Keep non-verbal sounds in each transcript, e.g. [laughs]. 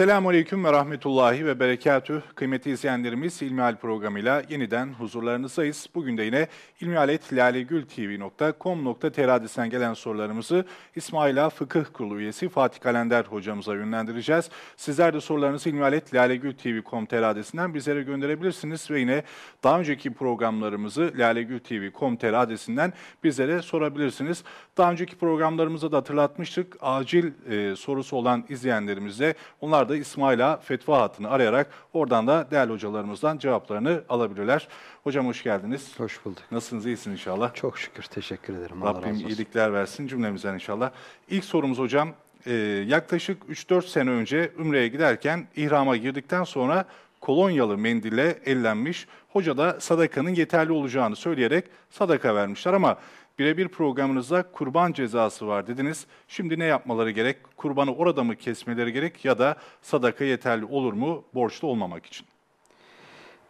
Esselamu Aleyküm ve Rahmetullahi ve Berekatüh. Kıymetli izleyenlerimiz İlmihal programıyla yeniden huzurlarınızdayız. Bugün de yine ilmihaletlalegültv.com.tr adresinden gelen sorularımızı İsmaila Fıkıh Kurulu üyesi Fatih Kalender hocamıza yönlendireceğiz. Sizler de sorularınızı ilmihaletlalegültv.com.tr adresinden bizlere gönderebilirsiniz ve yine daha önceki programlarımızı lalegültv.com.tr adresinden bizlere sorabilirsiniz. Daha önceki programlarımızda da hatırlatmıştık. Acil e, sorusu olan izleyenlerimize onlar da İsmaila fetva hattını arayarak oradan da değerli hocalarımızdan cevaplarını alabilirler. Hocam hoş geldiniz. Hoş bulduk. Nasılsınız? İyisiniz inşallah. Çok şükür. Teşekkür ederim. Allah Rabbim iyilikler versin cümlemizden inşallah. İlk sorumuz hocam. E, yaklaşık 3-4 sene önce Ümre'ye giderken ihrama girdikten sonra kolonyalı mendille ellenmiş. Hoca da sadakanın yeterli olacağını söyleyerek sadaka vermişler ama birebir programınızda kurban cezası var dediniz. Şimdi ne yapmaları gerek? Kurbanı orada mı kesmeleri gerek ya da sadaka yeterli olur mu borçlu olmamak için?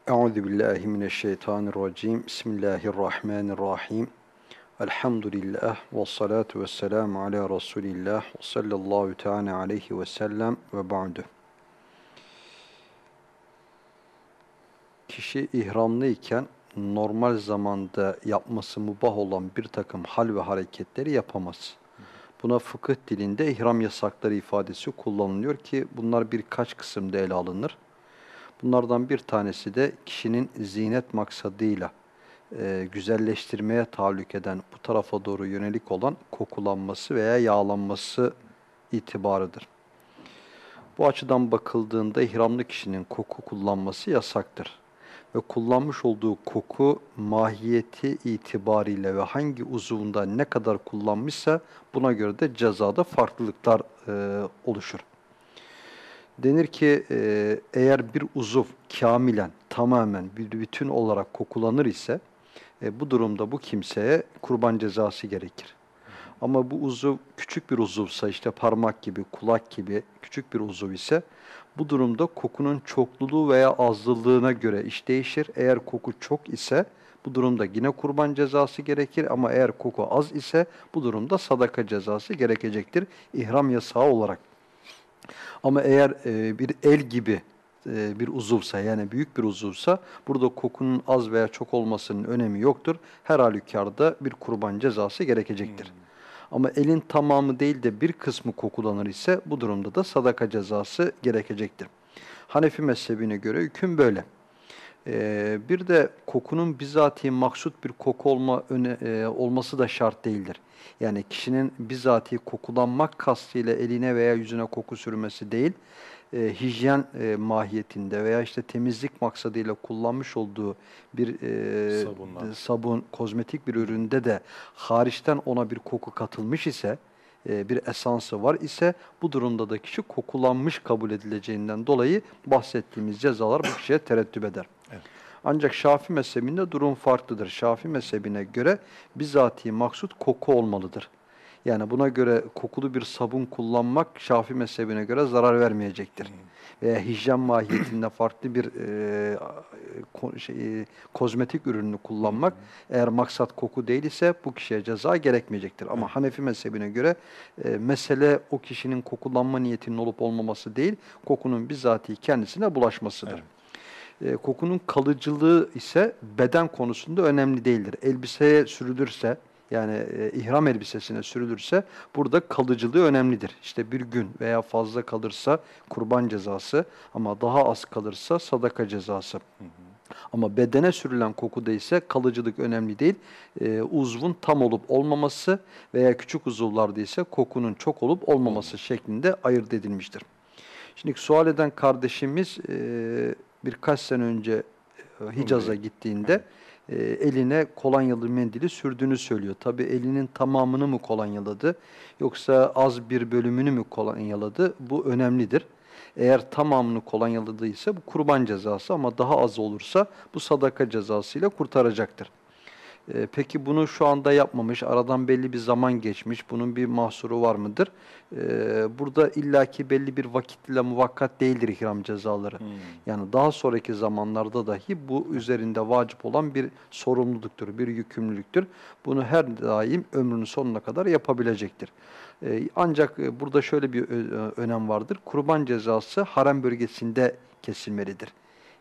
Euzu billahi mineşşeytanirracim. Bismillahirrahmanirrahim. Elhamdülillah ve salatu ve selamu ala Resulillah ve sallallahu teala aleyhi ve sellem ve ba'du. Kişi ihramlıyken normal zamanda yapması mubah olan bir takım hal ve hareketleri yapamaz. Buna fıkıh dilinde ihram yasakları ifadesi kullanılıyor ki bunlar birkaç kısımda ele alınır. Bunlardan bir tanesi de kişinin zinet maksadıyla e, güzelleştirmeye tahallük eden bu tarafa doğru yönelik olan kokulanması veya yağlanması itibarıdır. Bu açıdan bakıldığında ihramlı kişinin koku kullanması yasaktır ve kullanmış olduğu koku mahiyeti itibariyle ve hangi uzuvunda ne kadar kullanmışsa buna göre de cezada farklılıklar e, oluşur. Denir ki e, eğer bir uzuv kamilen, tamamen bir bütün olarak kokulanır ise e, bu durumda bu kimseye kurban cezası gerekir. Ama bu uzuv küçük bir uzuvsa işte parmak gibi, kulak gibi küçük bir uzuv ise bu durumda kokunun çokluluğu veya azlılığına göre iş değişir. Eğer koku çok ise bu durumda yine kurban cezası gerekir ama eğer koku az ise bu durumda sadaka cezası gerekecektir. İhram yasağı olarak. Ama eğer e, bir el gibi e, bir uzuvsa yani büyük bir uzuvsa burada kokunun az veya çok olmasının önemi yoktur. Her halükarda bir kurban cezası gerekecektir. Hmm. Ama elin tamamı değil de bir kısmı kokulanır ise bu durumda da sadaka cezası gerekecektir. Hanefi mezhebine göre hüküm böyle. Ee, bir de kokunun bizatihi maksut bir koku olma öne, e, olması da şart değildir. Yani kişinin bizatihi kokulanmak kastıyla eline veya yüzüne koku sürmesi değil, e, hijyen e, mahiyetinde veya işte temizlik maksadıyla kullanmış olduğu bir e, sabun, kozmetik bir üründe de hariçten ona bir koku katılmış ise, e, bir esansı var ise bu durumda da kişi kokulanmış kabul edileceğinden dolayı bahsettiğimiz cezalar bu kişiye terettüp eder. Evet. Ancak Şafi mezhebinde durum farklıdır. Şafi mezhebine göre bizatihi maksut koku olmalıdır. Yani buna göre kokulu bir sabun kullanmak Şafi mezhebine göre zarar vermeyecektir. Hmm. Veya hijyen mahiyetinde farklı bir e, ko, şey, kozmetik ürünü kullanmak hmm. eğer maksat koku değil ise bu kişiye ceza gerekmeyecektir. Ama hmm. Hanefi mezhebine göre e, mesele o kişinin kokulanma niyetinin olup olmaması değil, kokunun bizatihi kendisine bulaşmasıdır. Evet. E, kokunun kalıcılığı ise beden konusunda önemli değildir. Elbiseye sürülürse, yani e, ihram elbisesine sürülürse burada kalıcılığı önemlidir. İşte bir gün veya fazla kalırsa kurban cezası ama daha az kalırsa sadaka cezası. Hı hı. Ama bedene sürülen kokuda ise kalıcılık önemli değil. E, uzvun tam olup olmaması veya küçük uzuvlarda ise kokunun çok olup olmaması şeklinde ayırt edilmiştir. Şimdi sual eden kardeşimiz e, birkaç sene önce e, Hicaz'a gittiğinde evet e, eline kolonyalı mendili sürdüğünü söylüyor. Tabi elinin tamamını mı kolonyaladı yoksa az bir bölümünü mü kolonyaladı bu önemlidir. Eğer tamamını kolonyaladıysa bu kurban cezası ama daha az olursa bu sadaka cezasıyla kurtaracaktır. E, peki bunu şu anda yapmamış, aradan belli bir zaman geçmiş, bunun bir mahsuru var mıdır? E, burada illaki belli bir vakitle muvakkat değildir ihram cezaları. Hmm. Yani daha sonraki zamanlarda dahi bu üzerinde vacip olan bir sorumluluktur, bir yükümlülüktür. Bunu her daim ömrünün sonuna kadar yapabilecektir. E, ancak e, burada şöyle bir ö- önem vardır. Kurban cezası harem bölgesinde kesilmelidir.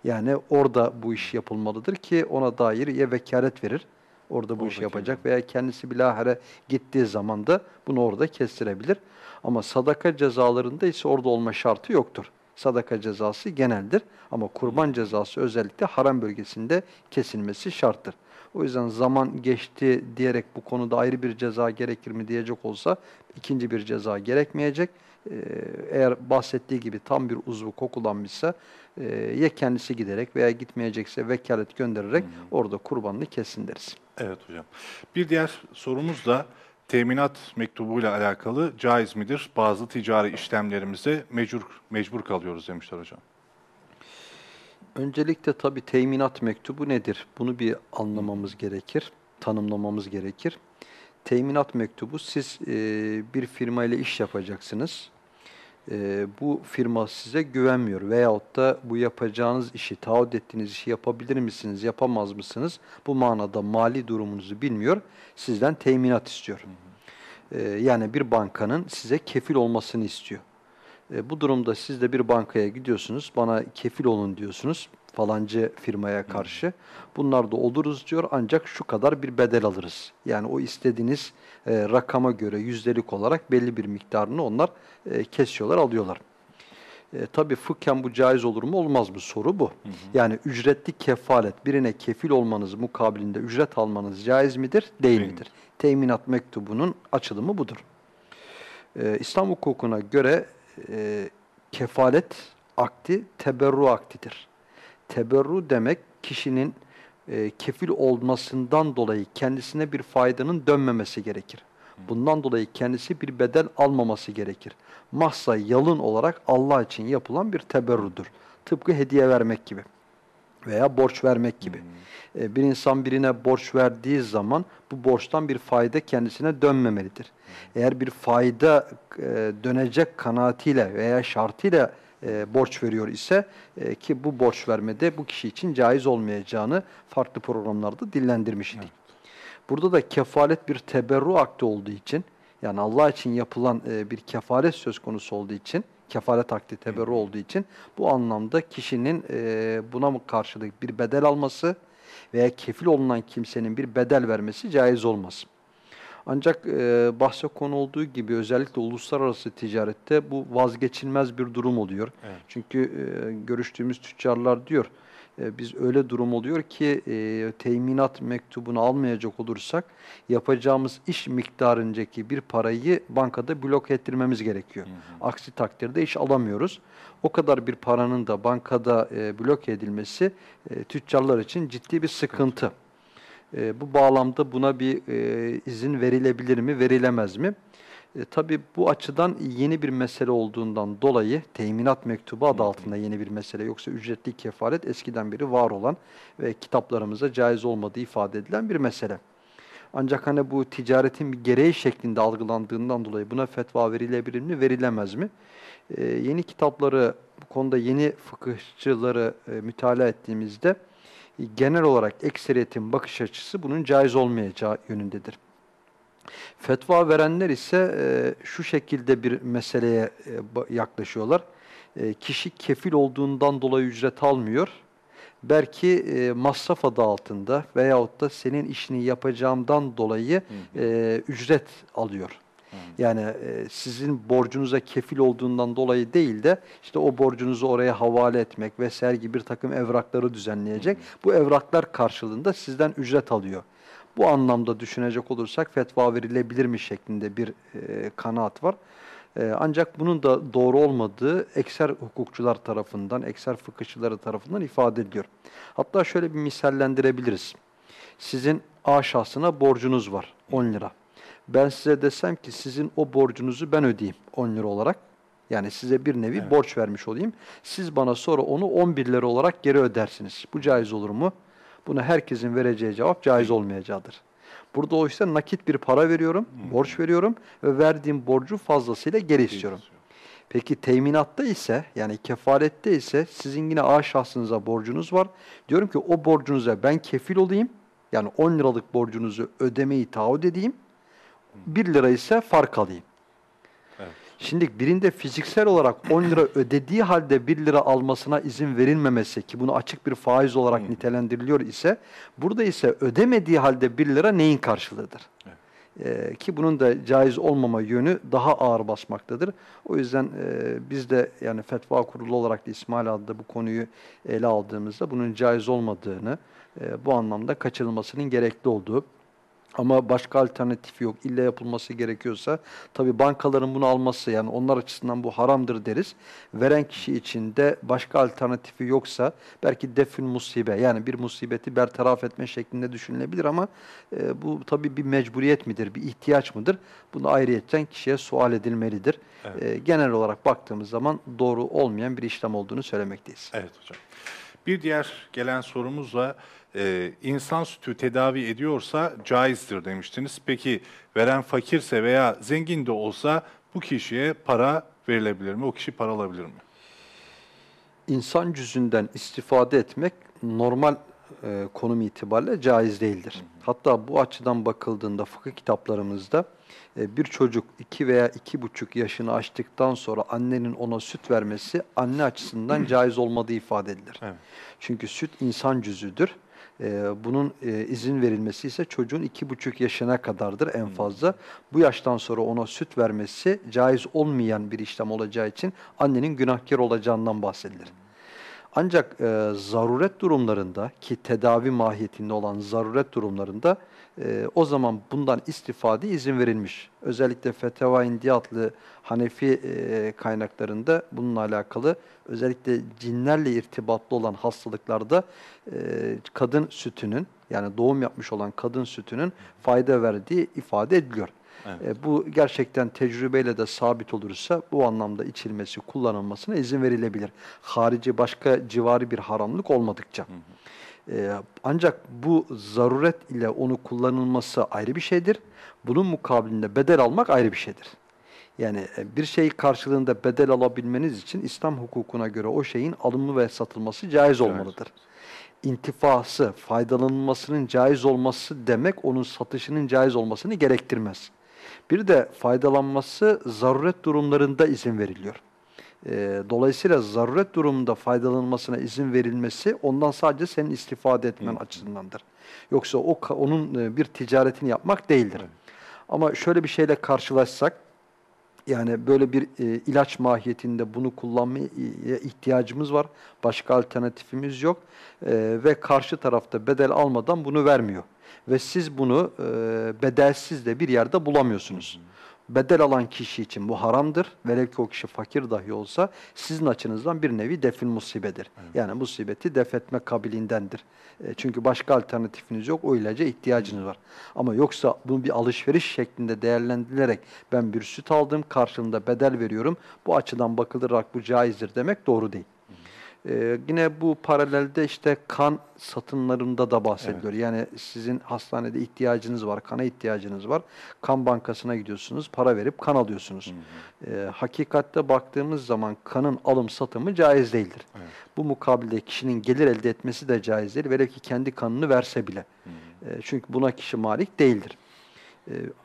Yani orada bu iş yapılmalıdır ki ona dair ya vekalet verir, orada bu işi Orada yapacak veya kendisi bilahare gittiği zaman da bunu orada kestirebilir. Ama sadaka cezalarında ise orada olma şartı yoktur. Sadaka cezası geneldir ama kurban cezası özellikle harem bölgesinde kesilmesi şarttır. O yüzden zaman geçti diyerek bu konuda ayrı bir ceza gerekir mi diyecek olsa ikinci bir ceza gerekmeyecek. Ee, Eğer bahsettiği gibi tam bir uzvu kokulanmışsa e, ya kendisi giderek veya gitmeyecekse vekalet göndererek orada kurbanını kessin deriz. Evet hocam. Bir diğer sorumuz da teminat mektubuyla alakalı caiz midir? Bazı ticari işlemlerimize mecbur, mecbur kalıyoruz demişler hocam. Öncelikle tabii teminat mektubu nedir? Bunu bir anlamamız gerekir, tanımlamamız gerekir. Teminat mektubu siz e, bir firma ile iş yapacaksınız. E, bu firma size güvenmiyor veyahut da bu yapacağınız işi, taahhüt ettiğiniz işi yapabilir misiniz, yapamaz mısınız? Bu manada mali durumunuzu bilmiyor, sizden teminat istiyor. E, yani bir bankanın size kefil olmasını istiyor. E, bu durumda siz de bir bankaya gidiyorsunuz, bana kefil olun diyorsunuz falancı firmaya karşı. Bunlar da oluruz diyor ancak şu kadar bir bedel alırız. Yani o istediğiniz e, rakama göre yüzdelik olarak belli bir miktarını onlar e, kesiyorlar, alıyorlar. E, tabii fıkhen bu caiz olur mu olmaz mı soru bu. Yani ücretli kefalet birine kefil olmanız mukabilinde ücret almanız caiz midir değil Değil midir? Teminat mektubunun açılımı budur. Ee, İslam hukukuna göre e, kefalet akdi teberru aktidir. Teberru demek kişinin e, kefil olmasından dolayı kendisine bir faydanın dönmemesi gerekir. Bundan dolayı kendisi bir bedel almaması gerekir. Mahsa yalın olarak Allah için yapılan bir teberrudur. Tıpkı hediye vermek gibi veya borç vermek gibi. E, Bir insan birine borç verdiği zaman bu borçtan bir fayda kendisine dönmemelidir. Eğer bir fayda e, dönecek kanaatiyle veya şartıyla e, borç veriyor ise e, ki bu borç vermede bu kişi için caiz olmayacağını farklı programlarda dillendirmiş idik. Burada da kefalet bir teberru akdi olduğu için yani Allah için yapılan e, bir kefalet söz konusu olduğu için kefalet akdi teberru olduğu için bu anlamda kişinin e, buna karşılık bir bedel alması veya kefil olunan kimsenin bir bedel vermesi caiz olmaz. Ancak e, bahse konu olduğu gibi özellikle uluslararası ticarette bu vazgeçilmez bir durum oluyor. Evet. Çünkü e, görüştüğümüz tüccarlar diyor, e, biz öyle durum oluyor ki e, teminat mektubunu almayacak olursak yapacağımız iş miktarıncaki bir parayı bankada blok ettirmemiz gerekiyor. Aksi takdirde iş alamıyoruz. O kadar bir paranın da bankada e, blok edilmesi e, tüccarlar için ciddi bir sıkıntı. E, bu bağlamda buna bir e, izin verilebilir mi, verilemez mi? E, tabii bu açıdan yeni bir mesele olduğundan dolayı teminat mektubu adı altında yeni bir mesele. Yoksa ücretli kefalet eskiden beri var olan ve kitaplarımıza caiz olmadığı ifade edilen bir mesele. Ancak hani bu ticaretin bir gereği şeklinde algılandığından dolayı buna fetva verilebilir mi, verilemez mi? E, yeni kitapları, bu konuda yeni fıkıhçıları e, mütalaa ettiğimizde genel olarak ekseriyetin bakış açısı bunun caiz olmayacağı yönündedir. Fetva verenler ise e, şu şekilde bir meseleye e, yaklaşıyorlar. E, kişi kefil olduğundan dolayı ücret almıyor. Belki e, masraf adı altında veyahut da senin işini yapacağımdan dolayı e, ücret alıyor. Yani e, sizin borcunuza kefil olduğundan dolayı değil de işte o borcunuzu oraya havale etmek vesaire gibi bir takım evrakları düzenleyecek. Bu evraklar karşılığında sizden ücret alıyor. Bu anlamda düşünecek olursak fetva verilebilir mi şeklinde bir e, kanaat var. E, ancak bunun da doğru olmadığı ekser hukukçular tarafından, ekser fıkıhçıları tarafından ifade ediliyor. Hatta şöyle bir misallendirebiliriz. Sizin A şahsına borcunuz var 10 lira. Ben size desem ki sizin o borcunuzu ben ödeyeyim 10 lira olarak. Yani size bir nevi Evet. borç vermiş olayım. Siz bana sonra onu 11 lira olarak geri ödersiniz. Bu caiz olur mu? Buna herkesin vereceği cevap caiz olmayacağıdır. Burada oysa nakit bir para veriyorum, borç veriyorum ve verdiğim borcu fazlasıyla geri istiyorum. Peki teminatta ise yani kefalette ise sizin yine A şahsınıza borcunuz var. Diyorum ki o borcunuza ben kefil olayım. Yani 10 liralık borcunuzu ödemeyi taahhüt edeyim. 1 lira ise fark alayım. Şimdi birinde fiziksel olarak 10 lira [clears throat] ödediği halde 1 lira almasına izin verilmemesi ki bunu açık bir faiz olarak nitelendiriliyor ise burada ise ödemediği halde 1 lira neyin karşılığıdır? Ee, ki bunun da caiz olmama yönü daha ağır basmaktadır. O yüzden e, biz de yani fetva kurulu olarak da İsmail adlı bu konuyu ele aldığımızda bunun caiz olmadığını, e, bu anlamda kaçırılmasının gerekli olduğu ama başka alternatifi yok. İlle yapılması gerekiyorsa tabii bankaların bunu alması yani onlar açısından bu haramdır deriz. Veren kişi için de başka alternatifi yoksa belki defün musibe yani bir musibeti bertaraf etme şeklinde düşünülebilir ama e, bu tabii bir mecburiyet midir, bir ihtiyaç mıdır? Bunu ayrıyetten kişiye sual edilmelidir. Evet. E, genel olarak baktığımız zaman doğru olmayan bir işlem olduğunu söylemekteyiz. Evet hocam. Bir diğer gelen sorumuzla e, insan sütü tedavi ediyorsa caizdir demiştiniz. Peki veren fakirse veya zengin de olsa bu kişiye para verilebilir mi? O kişi para alabilir mi? insan cüzünden istifade etmek normal e, konum itibariyle caiz değildir. Hatta bu açıdan bakıldığında fıkıh kitaplarımızda e, bir çocuk iki veya iki buçuk yaşını aştıktan sonra annenin ona süt vermesi anne açısından [clears throat] caiz olmadığı ifade edilir. Evet. Çünkü süt insan cüzüdür. E, bunun e, izin verilmesi ise çocuğun iki buçuk yaşına kadardır en fazla. Bu yaştan sonra ona süt vermesi caiz olmayan bir işlem olacağı için annenin günahkar olacağından bahsedilir. Ancak e, zaruret durumlarında ki tedavi mahiyetinde olan zaruret durumlarında e, o zaman bundan istifade izin verilmiş. Özellikle Feteva İndi adlı Hanefi e, kaynaklarında bununla alakalı özellikle cinlerle irtibatlı olan hastalıklarda e, kadın sütünün yani doğum yapmış olan kadın sütünün fayda verdiği ifade ediliyor. Evet. E, bu gerçekten tecrübeyle de sabit olursa bu anlamda içilmesi, kullanılmasına izin verilebilir. Harici başka civari bir haramlık olmadıkça. E, ancak bu zaruret ile onu kullanılması ayrı bir şeydir. Bunun mukabilinde bedel almak ayrı bir şeydir. Yani e, bir şey karşılığında bedel alabilmeniz için İslam hukukuna göre o şeyin alımı ve satılması caiz olmalıdır. İntifası, faydalanılmasının caiz olması demek onun satışının caiz olmasını gerektirmez. Bir de faydalanması zaruret durumlarında izin veriliyor. Ee, dolayısıyla zaruret durumunda faydalanılmasına izin verilmesi ondan sadece senin istifade etmen açısındandır. Yoksa o onun e, bir ticaretini yapmak değildir. Ama şöyle bir şeyle karşılaşsak, yani böyle bir e, ilaç mahiyetinde bunu kullanmaya ihtiyacımız var. Başka alternatifimiz yok. E, ve karşı tarafta bedel almadan bunu vermiyor. Ve siz bunu e, bedelsiz de bir yerde bulamıyorsunuz. Bedel alan kişi için bu haramdır. Velev ki o kişi fakir dahi olsa sizin açınızdan bir nevi defin musibedir. Yani musibeti def etme kabiliğindendir. E, çünkü başka alternatifiniz yok. O ilaca ihtiyacınız var. Ama yoksa bunu bir alışveriş şeklinde değerlendirilerek ben bir süt aldım karşılığında bedel veriyorum. Bu açıdan bakılarak bu caizdir demek doğru değil. Ee, yine bu paralelde işte kan satınlarında da bahsediliyor. Yani sizin hastanede ihtiyacınız var, kana ihtiyacınız var. Kan bankasına gidiyorsunuz, para verip kan alıyorsunuz. Ee, hakikatte baktığımız zaman kanın alım satımı caiz değildir. Bu mukabilde kişinin gelir elde etmesi de caiz değil. Velev ki kendi kanını verse bile. Ee, çünkü buna kişi malik değildir.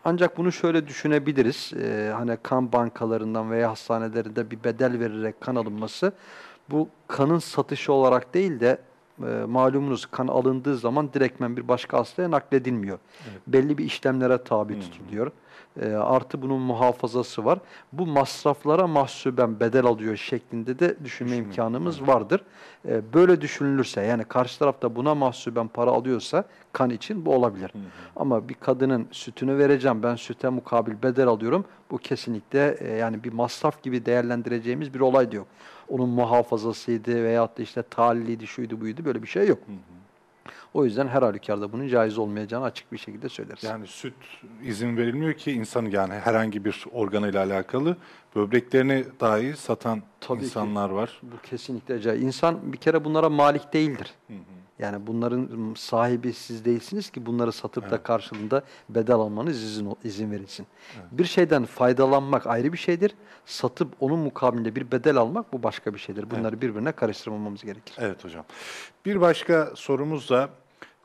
Ancak bunu şöyle düşünebiliriz. Ee, hani kan bankalarından veya hastanelerinde bir bedel vererek kan alınması bu kanın satışı olarak değil de e, malumunuz kan alındığı zaman direktmen bir başka hastaya nakledilmiyor. Belli bir işlemlere tabi tutuluyor. E, artı bunun muhafazası var. Bu masraflara mahsuben bedel alıyor şeklinde de düşünme imkanımız vardır. E, böyle düşünülürse yani karşı tarafta buna mahsuben para alıyorsa kan için bu olabilir. Ama bir kadının sütünü vereceğim ben süte mukabil bedel alıyorum. Bu kesinlikle e, yani bir masraf gibi değerlendireceğimiz bir olay da yok. Onun muhafazasıydı veyahut da işte taliliydi, şuydu buydu böyle bir şey yok. O yüzden her halükarda bunun caiz olmayacağını açık bir şekilde söyleriz. Yani süt izin verilmiyor ki insanın yani herhangi bir organıyla alakalı böbreklerini dahi satan Tabii ki. insanlar var. Bu kesinlikle caiz. İnsan bir kere bunlara malik değildir. Yani bunların sahibi siz değilsiniz ki bunları satıp da karşılığında bedel almanız izin, izin verilsin. Bir şeyden faydalanmak ayrı bir şeydir. Satıp onun mukabilinde bir bedel almak bu başka bir şeydir. Bunları birbirine karıştırmamamız gerekir. Evet hocam. Bir başka sorumuz da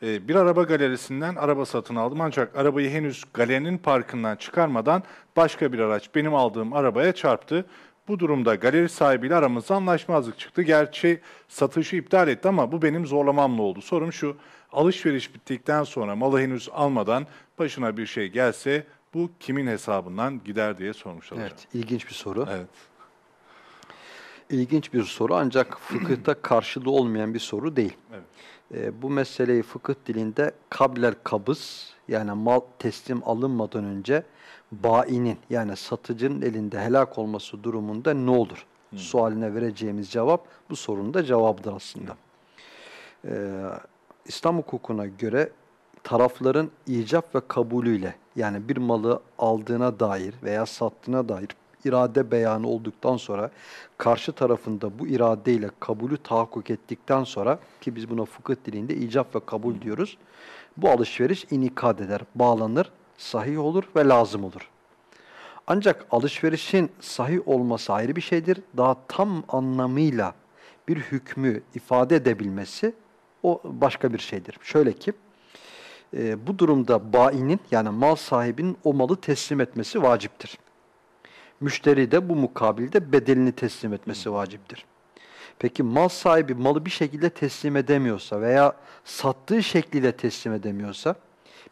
e, bir araba galerisinden araba satın aldım ancak arabayı henüz galerinin parkından çıkarmadan başka bir araç benim aldığım arabaya çarptı. Bu durumda galeri sahibiyle aramızda anlaşmazlık çıktı. Gerçi satışı iptal etti ama bu benim zorlamamla oldu. Sorum şu, alışveriş bittikten sonra malı henüz almadan başına bir şey gelse bu kimin hesabından gider diye sormuş olacağım. Evet, ilginç bir soru. Evet. İlginç bir soru ancak [clears throat] fıkıhta karşılığı olmayan bir soru değil. Evet. E, bu meseleyi fıkıh dilinde kablel kabız yani mal teslim alınmadan önce bainin yani satıcının elinde helak olması durumunda ne olur? Sualine vereceğimiz cevap bu sorunun da cevabıdır aslında. Ee, İslam hukukuna göre tarafların icap ve kabulüyle yani bir malı aldığına dair veya sattığına dair irade beyanı olduktan sonra karşı tarafında bu iradeyle kabulü tahakkuk ettikten sonra ki biz buna fıkıh dilinde icap ve kabul diyoruz. Bu alışveriş inikad eder, bağlanır, sahih olur ve lazım olur. Ancak alışverişin sahih olması ayrı bir şeydir. Daha tam anlamıyla bir hükmü ifade edebilmesi o başka bir şeydir. Şöyle ki e, bu durumda bainin yani mal sahibinin o malı teslim etmesi vaciptir. Müşteri de bu mukabilde bedelini teslim etmesi vaciptir. Peki mal sahibi malı bir şekilde teslim edemiyorsa veya sattığı şekliyle teslim edemiyorsa,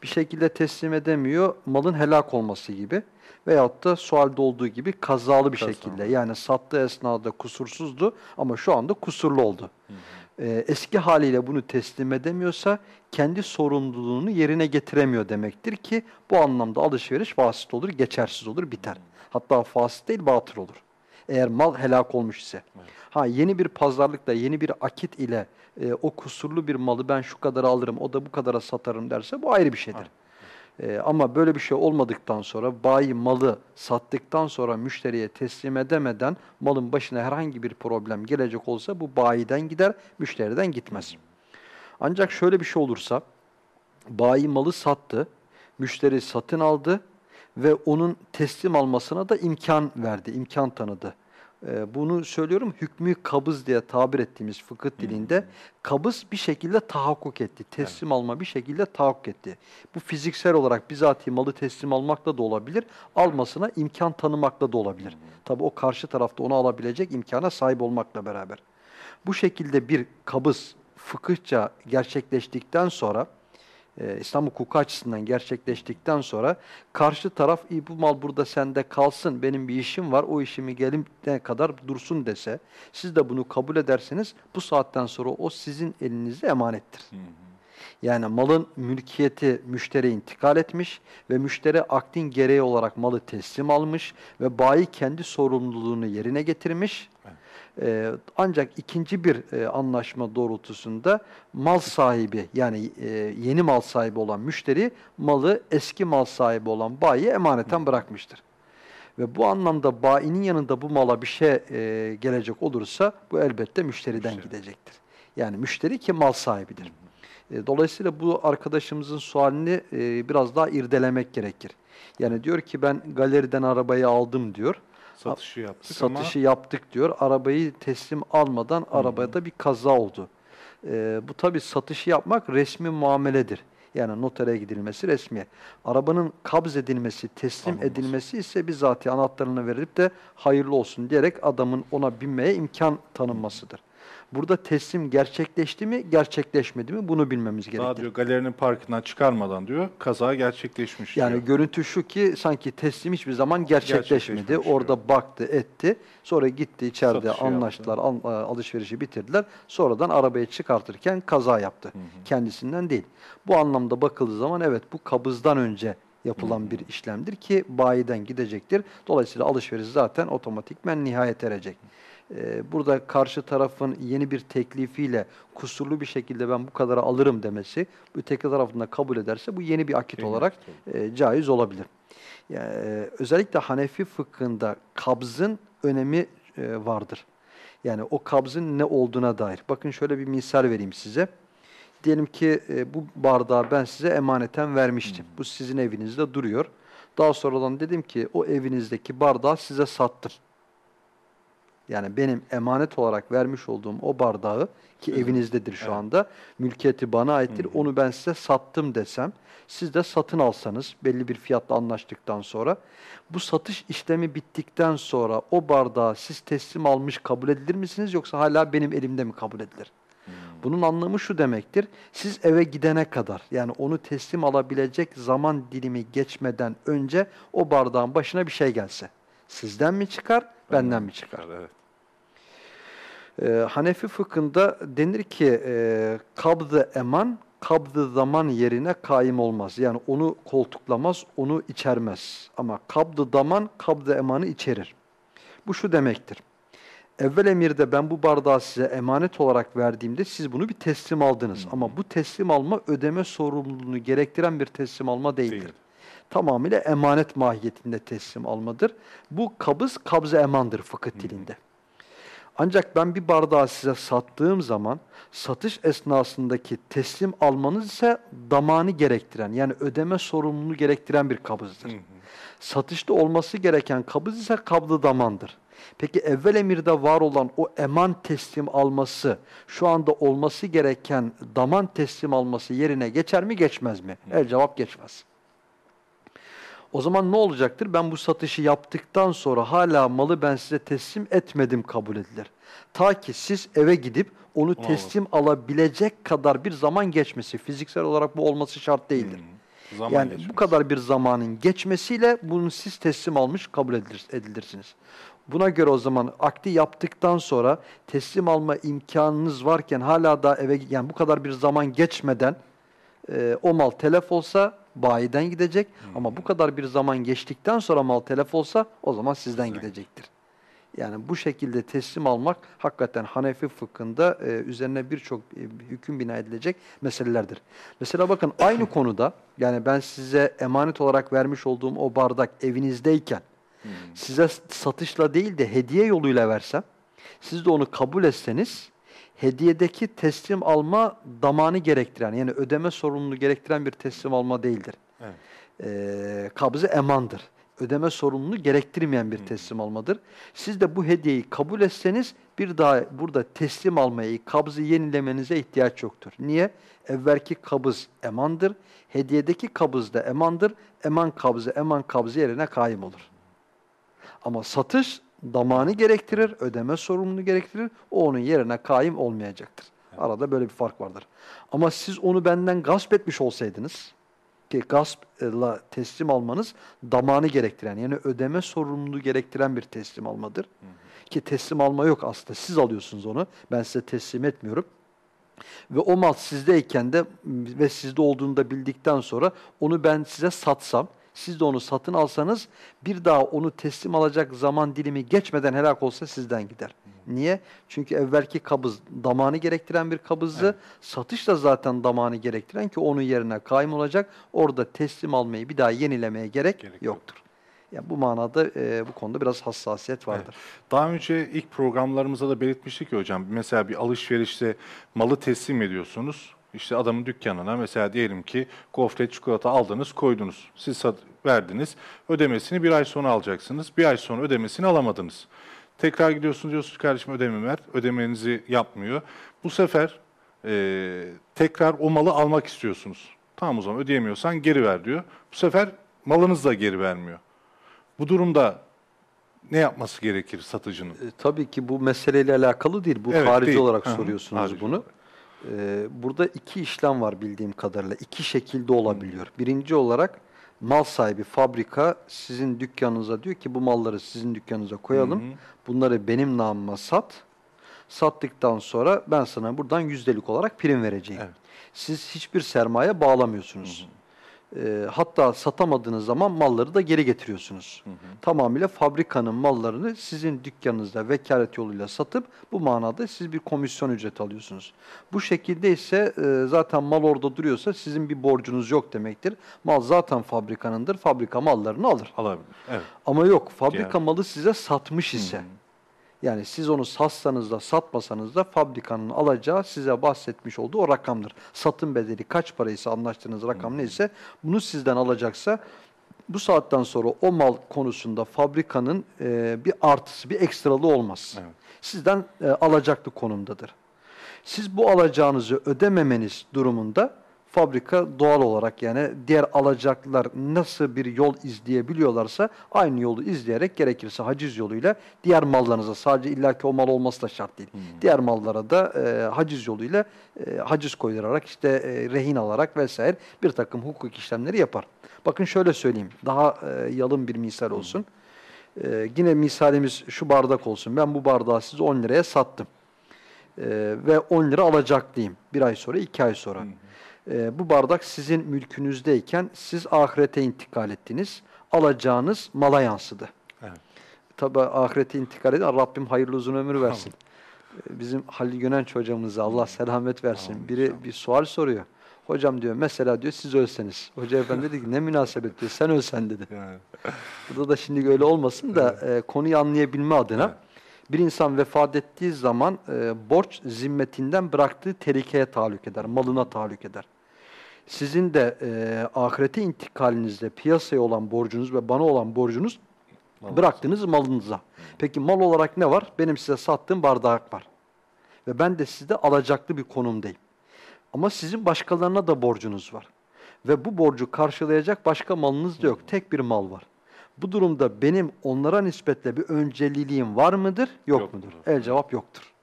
bir şekilde teslim edemiyor malın helak olması gibi veyahut da sualde olduğu gibi kazalı bir Kazalı. şekilde yani sattığı esnada kusursuzdu ama şu anda kusurlu oldu. Ee, eski haliyle bunu teslim edemiyorsa kendi sorumluluğunu yerine getiremiyor demektir ki bu anlamda alışveriş fasit olur, geçersiz olur, biter. Hatta fasit değil batıl olur. Eğer mal helak olmuş ise. Ha yeni bir pazarlıkla, yeni bir akit ile e, o kusurlu bir malı ben şu kadara alırım, o da bu kadara satarım derse bu ayrı bir şeydir. E, ama böyle bir şey olmadıktan sonra bayi malı sattıktan sonra müşteriye teslim edemeden malın başına herhangi bir problem gelecek olsa bu bayiden gider, müşteriden gitmez. Ancak şöyle bir şey olursa bayi malı sattı, müşteri satın aldı ve onun teslim almasına da imkan verdi, imkan tanıdı. Ee, bunu söylüyorum hükmü kabız diye tabir ettiğimiz fıkıh dilinde kabız bir şekilde tahakkuk etti. Teslim alma bir şekilde tahakkuk etti. Bu fiziksel olarak bizatihi malı teslim almakla da olabilir, almasına imkan tanımakla da olabilir. Tabi o karşı tarafta onu alabilecek imkana sahip olmakla beraber. Bu şekilde bir kabız fıkıhça gerçekleştikten sonra e, İslam hukuku açısından gerçekleştikten sonra karşı taraf bu mal burada sende kalsın benim bir işim var o işimi gelimne kadar dursun dese siz de bunu kabul ederseniz bu saatten sonra o sizin elinizde emanettir. Yani malın mülkiyeti müşteriye intikal etmiş ve müşteri akdin gereği olarak malı teslim almış ve bayi kendi sorumluluğunu yerine getirmiş. Ee, ancak ikinci bir e, anlaşma doğrultusunda mal sahibi yani e, yeni mal sahibi olan müşteri malı eski mal sahibi olan bayiye emaneten bırakmıştır. Ve bu anlamda bayinin yanında bu mala bir şey e, gelecek olursa bu elbette müşteriden Müşteri. gidecektir. Yani müşteri ki mal sahibidir. E, Dolayısıyla bu arkadaşımızın sualini e, biraz daha irdelemek gerekir. Yani diyor ki ben galeriden arabayı aldım diyor. Satışı yaptık Satışı yaptık diyor. Arabayı teslim almadan arabada bir kaza oldu. E, bu tabi satışı yapmak resmi muameledir. Yani notere gidilmesi resmi. Arabanın kabz edilmesi, teslim Alınması. edilmesi ise bizatihi anahtarını verilip de hayırlı olsun diyerek adamın ona binmeye imkan tanınmasıdır. Burada teslim gerçekleşti mi, gerçekleşmedi mi bunu bilmemiz ama daha gerekir. diyor galerinin parkından çıkarmadan diyor kaza gerçekleşmiş Yani diyor. görüntü şu ki sanki teslim hiçbir zaman gerçekleşmedi. Gerçekleşmemiş, Orada baktı, etti. Sonra gitti içeride Satışı anlaştılar, al- e, alışverişi bitirdiler. Sonradan arabayı çıkartırken kaza yaptı. Kendisinden değil. Bu anlamda bakıldığı zaman evet bu kabızdan önce yapılan bir işlemdir ki bayiden gidecektir. Dolayısıyla alışveriş zaten otomatikmen nihayet erecek. Ee, Burada karşı tarafın yeni bir teklifiyle kusurlu bir şekilde ben bu kadara alırım demesi, öteki tarafında kabul ederse bu yeni bir akit Yeni olarak e, caiz olabilir. Yani, e, özellikle Hanefi fıkhında kabzın önemi e, vardır. Yani o kabzın ne olduğuna dair. Bakın şöyle bir misal vereyim size. Diyelim ki e, bu bardağı ben size emaneten vermiştim. Bu sizin evinizde duruyor. Daha sonradan dedim ki o evinizdeki bardağı size sattım. Yani benim emanet olarak vermiş olduğum o bardağı ki evinizdedir şu Evet. anda. Mülkiyeti bana aittir. Onu ben size sattım desem, siz de satın alsanız belli bir fiyatla anlaştıktan sonra bu satış işlemi bittikten sonra o bardağı siz teslim almış kabul edilir misiniz yoksa hala benim elimde mi kabul edilir? Bunun anlamı şu demektir. Siz eve gidene kadar yani onu teslim alabilecek zaman dilimi geçmeden önce o bardağın başına bir şey gelse. Sizden mi çıkar, benden mi çıkar? Evet. Ee, Hanefi fıkhında denir ki e, kabdı eman, kabdı zaman yerine kaim olmaz. Yani onu koltuklamaz, onu içermez. Ama kabdı daman, kabdı emanı içerir. Bu şu demektir. Evvel emirde ben bu bardağı size emanet olarak verdiğimde siz bunu bir teslim aldınız. Ama bu teslim alma ödeme sorumluluğunu gerektiren bir teslim alma değildir. Değil. Tamamıyla emanet mahiyetinde teslim almadır. Bu kabız kabze emandır fıkıh dilinde. Ancak ben bir bardağı size sattığım zaman satış esnasındaki teslim almanız ise damanı gerektiren yani ödeme sorumluluğunu gerektiren bir kabızdır. Satışta olması gereken kabız ise kablı damandır. Peki evvel emirde var olan o eman teslim alması şu anda olması gereken daman teslim alması yerine geçer mi geçmez mi? El cevap geçmez. O zaman ne olacaktır? Ben bu satışı yaptıktan sonra hala malı ben size teslim etmedim kabul edilir. Ta ki siz eve gidip onu teslim alabilecek kadar bir zaman geçmesi. Fiziksel olarak bu olması şart değildir. Zaman yani geçmesi. bu kadar bir zamanın geçmesiyle bunu siz teslim almış kabul edilir, edilirsiniz. Buna göre o zaman akdi yaptıktan sonra teslim alma imkanınız varken hala da eve yani bu kadar bir zaman geçmeden e, o mal telef olsa bayiden gidecek ama bu kadar bir zaman geçtikten sonra mal telef olsa o zaman sizden gidecektir. Yani bu şekilde teslim almak hakikaten Hanefi fıkhında e, üzerine birçok e, hüküm bina edilecek meselelerdir. Mesela bakın aynı [coughs] konuda yani ben size emanet olarak vermiş olduğum o bardak evinizdeyken size satışla değil de hediye yoluyla versem siz de onu kabul etseniz hediyedeki teslim alma damanı gerektiren yani ödeme sorumluluğu gerektiren bir teslim alma değildir. Evet. Ee, kabzı emandır. Ödeme sorumluluğu gerektirmeyen bir teslim almadır. Siz de bu hediyeyi kabul etseniz bir daha burada teslim almayı, kabzı yenilemenize ihtiyaç yoktur. Niye? Evvelki kabız emandır. Hediyedeki kabız da emandır. Eman kabzı, eman kabzı yerine kaim olur. Ama satış damanı gerektirir, ödeme sorumluluğu gerektirir. O onun yerine kaim olmayacaktır. Arada böyle bir fark vardır. Ama siz onu benden gasp etmiş olsaydınız, ki gaspla teslim almanız damanı gerektiren yani ödeme sorumluluğu gerektiren bir teslim almadır. Ki teslim alma yok aslında. Siz alıyorsunuz onu. Ben size teslim etmiyorum. Ve o mal sizdeyken de ve sizde olduğunu da bildikten sonra onu ben size satsam, siz de onu satın alsanız bir daha onu teslim alacak zaman dilimi geçmeden helak olsa sizden gider. Niye? Çünkü evvelki kabız damanı gerektiren bir kabızdı. Evet. Satış da zaten damanı gerektiren ki onun yerine kaim olacak. Orada teslim almayı bir daha yenilemeye gerek, Gerek yok. yoktur. Yani bu manada e, bu konuda biraz hassasiyet vardır. Daha önce ilk programlarımızda da belirtmiştik ya hocam. Mesela bir alışverişte malı teslim ediyorsunuz. İşte adamın dükkanına mesela diyelim ki gofret çikolata aldınız koydunuz. Siz verdiniz. Ödemesini bir ay sonra alacaksınız. Bir ay sonra ödemesini alamadınız. Tekrar gidiyorsunuz diyorsunuz kardeşim ödeme ver. Ödemenizi yapmıyor. Bu sefer eee, tekrar o malı almak istiyorsunuz. Tamam o zaman ödeyemiyorsan geri ver diyor. Bu sefer malınız da geri vermiyor. Bu durumda ne yapması gerekir satıcının? E, tabii ki bu meseleyle alakalı değil. Bu Evet, harici değil. olarak Hı hı, soruyorsunuz harici bunu. olarak. E, burada iki işlem var bildiğim kadarıyla. İki şekilde olabiliyor. Birinci olarak mal sahibi fabrika sizin dükkanınıza diyor ki bu malları sizin dükkanınıza koyalım. Hı hı. Bunları benim namıma sat. Sattıktan sonra ben sana buradan yüzdelik olarak prim vereceğim. Evet. Siz hiçbir sermaye bağlamıyorsunuz. E, hatta satamadığınız zaman malları da geri getiriyorsunuz. Tamamıyla fabrikanın mallarını sizin dükkanınızda vekalet yoluyla satıp bu manada siz bir komisyon ücreti alıyorsunuz. Bu şekilde ise e, zaten mal orada duruyorsa sizin bir borcunuz yok demektir. Mal zaten fabrikanındır. Fabrika mallarını alır. Alabilir. Evet. Ama yok fabrika Diğer- malı size satmış ise yani siz onu satsanız da satmasanız da fabrikanın alacağı size bahsetmiş olduğu o rakamdır. Satın bedeli kaç paraysa anlaştığınız rakam neyse bunu sizden alacaksa Bu saatten sonra o mal konusunda fabrikanın e, bir artısı, bir ekstralı olmaz. Evet. Sizden e, alacaklı konumdadır. Siz bu alacağınızı ödememeniz durumunda fabrika doğal olarak yani diğer alacaklılar nasıl bir yol izleyebiliyorlarsa aynı yolu izleyerek gerekirse haciz yoluyla diğer mallarınıza sadece illaki o mal olması da şart değil. Diğer mallara da e, haciz yoluyla e, haciz koydurarak işte e, rehin alarak vesaire bir takım hukuk işlemleri yapar. Bakın şöyle söyleyeyim daha e, yalın bir misal olsun. E, yine misalimiz şu bardak olsun. Ben bu bardağı size 10 liraya sattım. E, ve 10 lira alacaklıyım. Bir ay sonra, iki ay sonra. E, bu bardak sizin mülkünüzdeyken siz ahirete intikal ettiniz. Alacağınız mala yansıdı. Evet. Tabi ahirete intikal eden Rabbim hayırlı uzun ömür versin. E, Bizim Halil Gönenç hocamıza Allah selamet versin. Amin, Biri inşallah. bir sual soruyor. Hocam diyor mesela diyor siz ölseniz. Hoca efendi dedi ki ne münasebet diyor sen ölsen dedi. [laughs] Yani, Burada da şimdi öyle olmasın da e, konuyu anlayabilme adına Evet. bir insan vefat ettiği zaman e, borç zimmetinden bıraktığı terikeye tahallük eder, malına tahallük eder. Sizin de e, ahirete intikalinizde piyasaya olan borcunuz ve bana olan borcunuz Malınız. bıraktığınız malınıza. Peki mal olarak ne var? Benim size sattığım bardak var. Ve ben de sizde alacaklı bir konumdayım. Ama sizin başkalarına da borcunuz var. Ve bu borcu karşılayacak başka malınız da yok. Tek bir mal var. Bu durumda benim onlara nispetle bir önceliğim var mıdır, yok, Yok mudur? mudur. El cevap yoktur.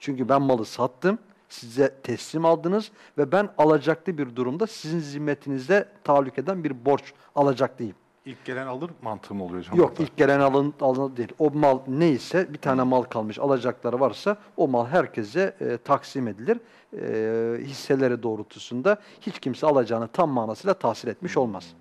Çünkü ben malı sattım, size teslim aldınız ve ben alacaklı bir durumda sizin zimmetinizde tahallük eden bir borç alacaklıyım. ilk gelen alır mantığı mı oluyor hocam? Yok burada? ilk gelen alın, alın değil. O mal neyse bir tane mal kalmış alacakları varsa o mal herkese e, taksim edilir. E, hisseleri doğrultusunda hiç kimse alacağını tam manasıyla tahsil etmiş olmaz.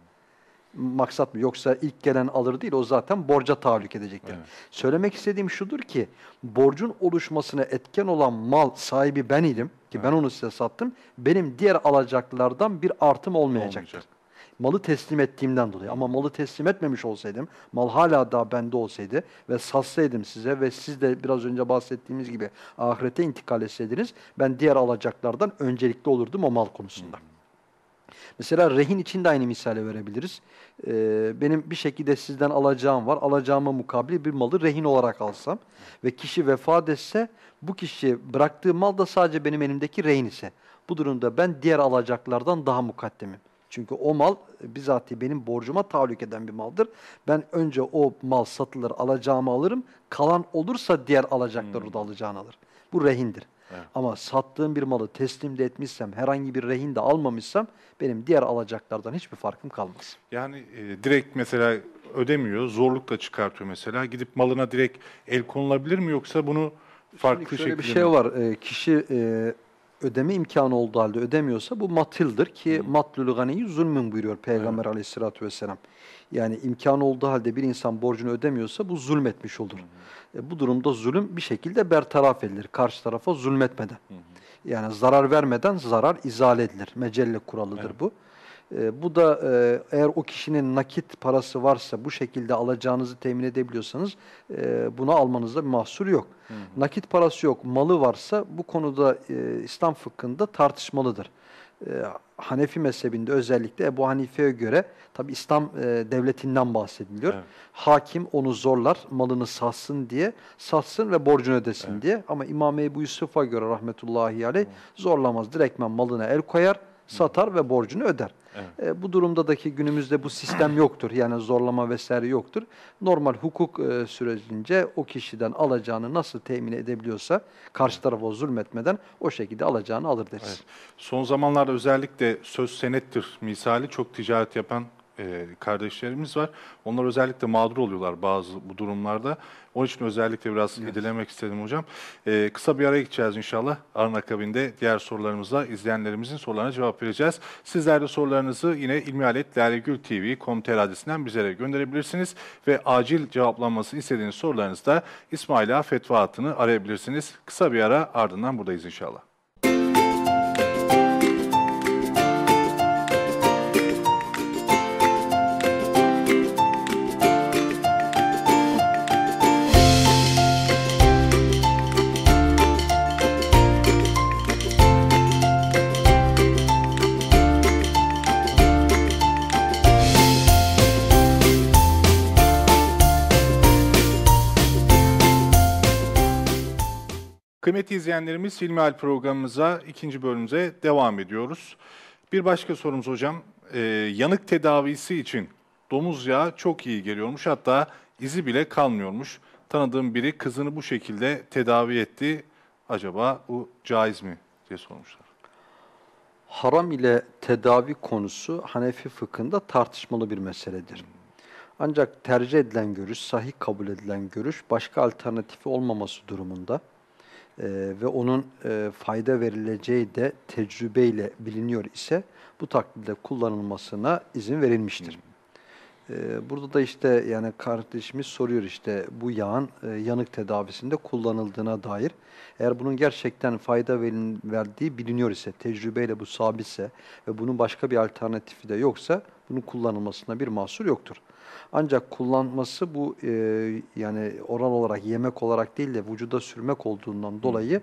Maksat mı? Yoksa ilk gelen alır değil o zaten borca tahallük edecektir. Evet. Söylemek istediğim şudur ki borcun oluşmasına etken olan mal sahibi ben idim ki ben onu size sattım. Benim diğer alacaklardan bir artım olmayacaktır. Olmayacak. Malı teslim ettiğimden dolayı. Ama malı teslim etmemiş olsaydım, mal hala daha bende olsaydı ve satsaydım size ve siz de biraz önce bahsettiğimiz gibi ahirete intikal etseydiniz, ben diğer alacaklardan öncelikli olurdum o mal konusunda. Mesela rehin için de aynı misale verebiliriz. Ee, benim bir şekilde sizden alacağım var. Alacağıma mukabil bir malı rehin olarak alsam ve kişi vefat etse bu kişi bıraktığı mal da sadece benim elimdeki rehin ise bu durumda ben diğer alacaklardan daha mukaddemim. Çünkü o mal e, bizatihi benim borcuma tahallük eden bir maldır. Ben önce o mal satılır alacağımı alırım. Kalan olursa diğer alacakları da alacağını alır. Bu rehindir. Evet. Ama sattığım bir malı teslim de etmişsem, herhangi bir rehin de almamışsam benim diğer alacaklardan hiçbir farkım kalmaz. Yani e, direkt mesela ödemiyor, zorlukla çıkartıyor mesela. Gidip malına direkt el konulabilir mi yoksa bunu farklı Şimdi şöyle şekilde bir şey mi? var. e, kişi e, ödeme imkanı olduğu halde ödemiyorsa bu matildir ki matlul ganiyi zulmün buyuruyor Peygamber aleyhissalatü vesselam. Yani imkanı olduğu halde bir insan borcunu ödemiyorsa bu zulmetmiş olur. E, bu durumda zulüm bir şekilde bertaraf edilir. Karşı tarafa zulmetmeden. Yani zarar vermeden zarar izale edilir. Mecelle kuralıdır bu. E, bu da e, eğer o kişinin nakit parası varsa bu şekilde alacağınızı temin edebiliyorsanız e, bunu almanızda bir mahsur yok. Nakit parası yok, malı varsa bu konuda e, İslam fıkhında tartışmalıdır. E, Hanefi mezhebinde özellikle Ebu Hanife'ye göre tabi İslam e, devletinden bahsediliyor. Evet. Hakim onu zorlar malını satsın diye, satsın ve borcunu ödesin diye. Ama İmam Ebu Yusuf'a göre rahmetullahi aleyh zorlamaz. Direktmen malına el koyar, satar ve borcunu öder. Evet. E, bu durumdaki günümüzde bu sistem [clears throat] yoktur. Yani zorlama vesaire yoktur. Normal hukuk e, sürecince o kişiden alacağını nasıl temin edebiliyorsa karşı tarafa zulmetmeden o şekilde alacağını alır deriz. Evet. Son zamanlarda özellikle söz senettir misali çok ticaret yapan e, kardeşlerimiz var. Onlar özellikle mağdur oluyorlar bazı bu durumlarda. Onun için özellikle biraz edilemek istedim hocam. E, kısa bir araya gideceğiz inşallah. Arın akabinde diğer sorularımızla izleyenlerimizin sorularına cevap vereceğiz. Sizler de sorularınızı yine ilmihaletlalegültv.com.tr adresinden bizlere gönderebilirsiniz. Ve acil cevaplanmasını istediğiniz sorularınızda İsmail Ağa Fetva hattını arayabilirsiniz. Kısa bir ara ardından buradayız inşallah. Kıymetli izleyenlerimiz Hilmi programımıza ikinci bölümümüze devam ediyoruz. Bir başka sorumuz hocam. Ee, yanık tedavisi için domuz yağı çok iyi geliyormuş. Hatta izi bile kalmıyormuş. Tanıdığım biri kızını bu şekilde tedavi etti. Acaba bu caiz mi diye sormuşlar. Haram ile tedavi konusu Hanefi fıkhında tartışmalı bir meseledir. Ancak tercih edilen görüş, sahih kabul edilen görüş başka alternatifi olmaması durumunda e, ve onun e, fayda verileceği de tecrübeyle biliniyor ise bu takdirde kullanılmasına izin verilmiştir. Ee, burada da işte yani kardeşimiz soruyor işte bu yağın e, yanık tedavisinde kullanıldığına dair. Eğer bunun gerçekten fayda verdiği biliniyor ise, tecrübeyle bu sabitse ve bunun başka bir alternatifi de yoksa bunun kullanılmasına bir mahsur yoktur. Ancak kullanması bu e, yani oral olarak yemek olarak değil de vücuda sürmek olduğundan dolayı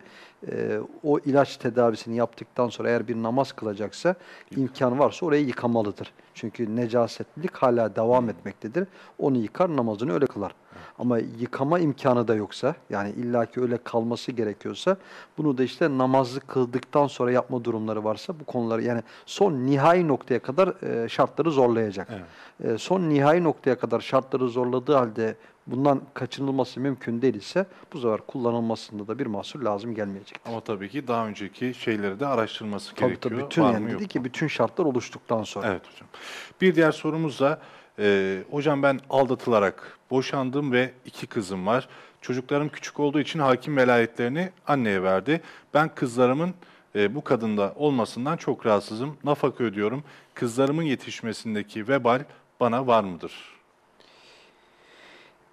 e, o ilaç tedavisini yaptıktan sonra eğer bir namaz kılacaksa imkan varsa orayı yıkamalıdır. Çünkü necasetlilik hala devam etmektedir. Onu yıkar namazını öyle kılar. Ama yıkama imkanı da yoksa yani illaki öyle kalması gerekiyorsa bunu da işte namazı kıldıktan sonra yapma durumları varsa bu konuları yani son nihai noktaya kadar e, şartları zorlayacak. Evet. E, son nihai noktaya kadar şartları zorladığı halde bundan kaçınılması mümkün değilse bu sefer kullanılmasında da bir mahsur lazım gelmeyecek. Ama tabii ki daha önceki şeyleri de araştırması tabii, gerekiyor. Tabii bütün yani dedi ki bütün şartlar oluştuktan sonra. Evet hocam. Bir diğer sorumuz da e, hocam ben aldatılarak boşandım ve iki kızım var. Çocuklarım küçük olduğu için hakim velayetlerini anneye verdi. Ben kızlarımın e, bu kadında olmasından çok rahatsızım. Nafaka ödüyorum. Kızlarımın yetişmesindeki vebal bana var mıdır?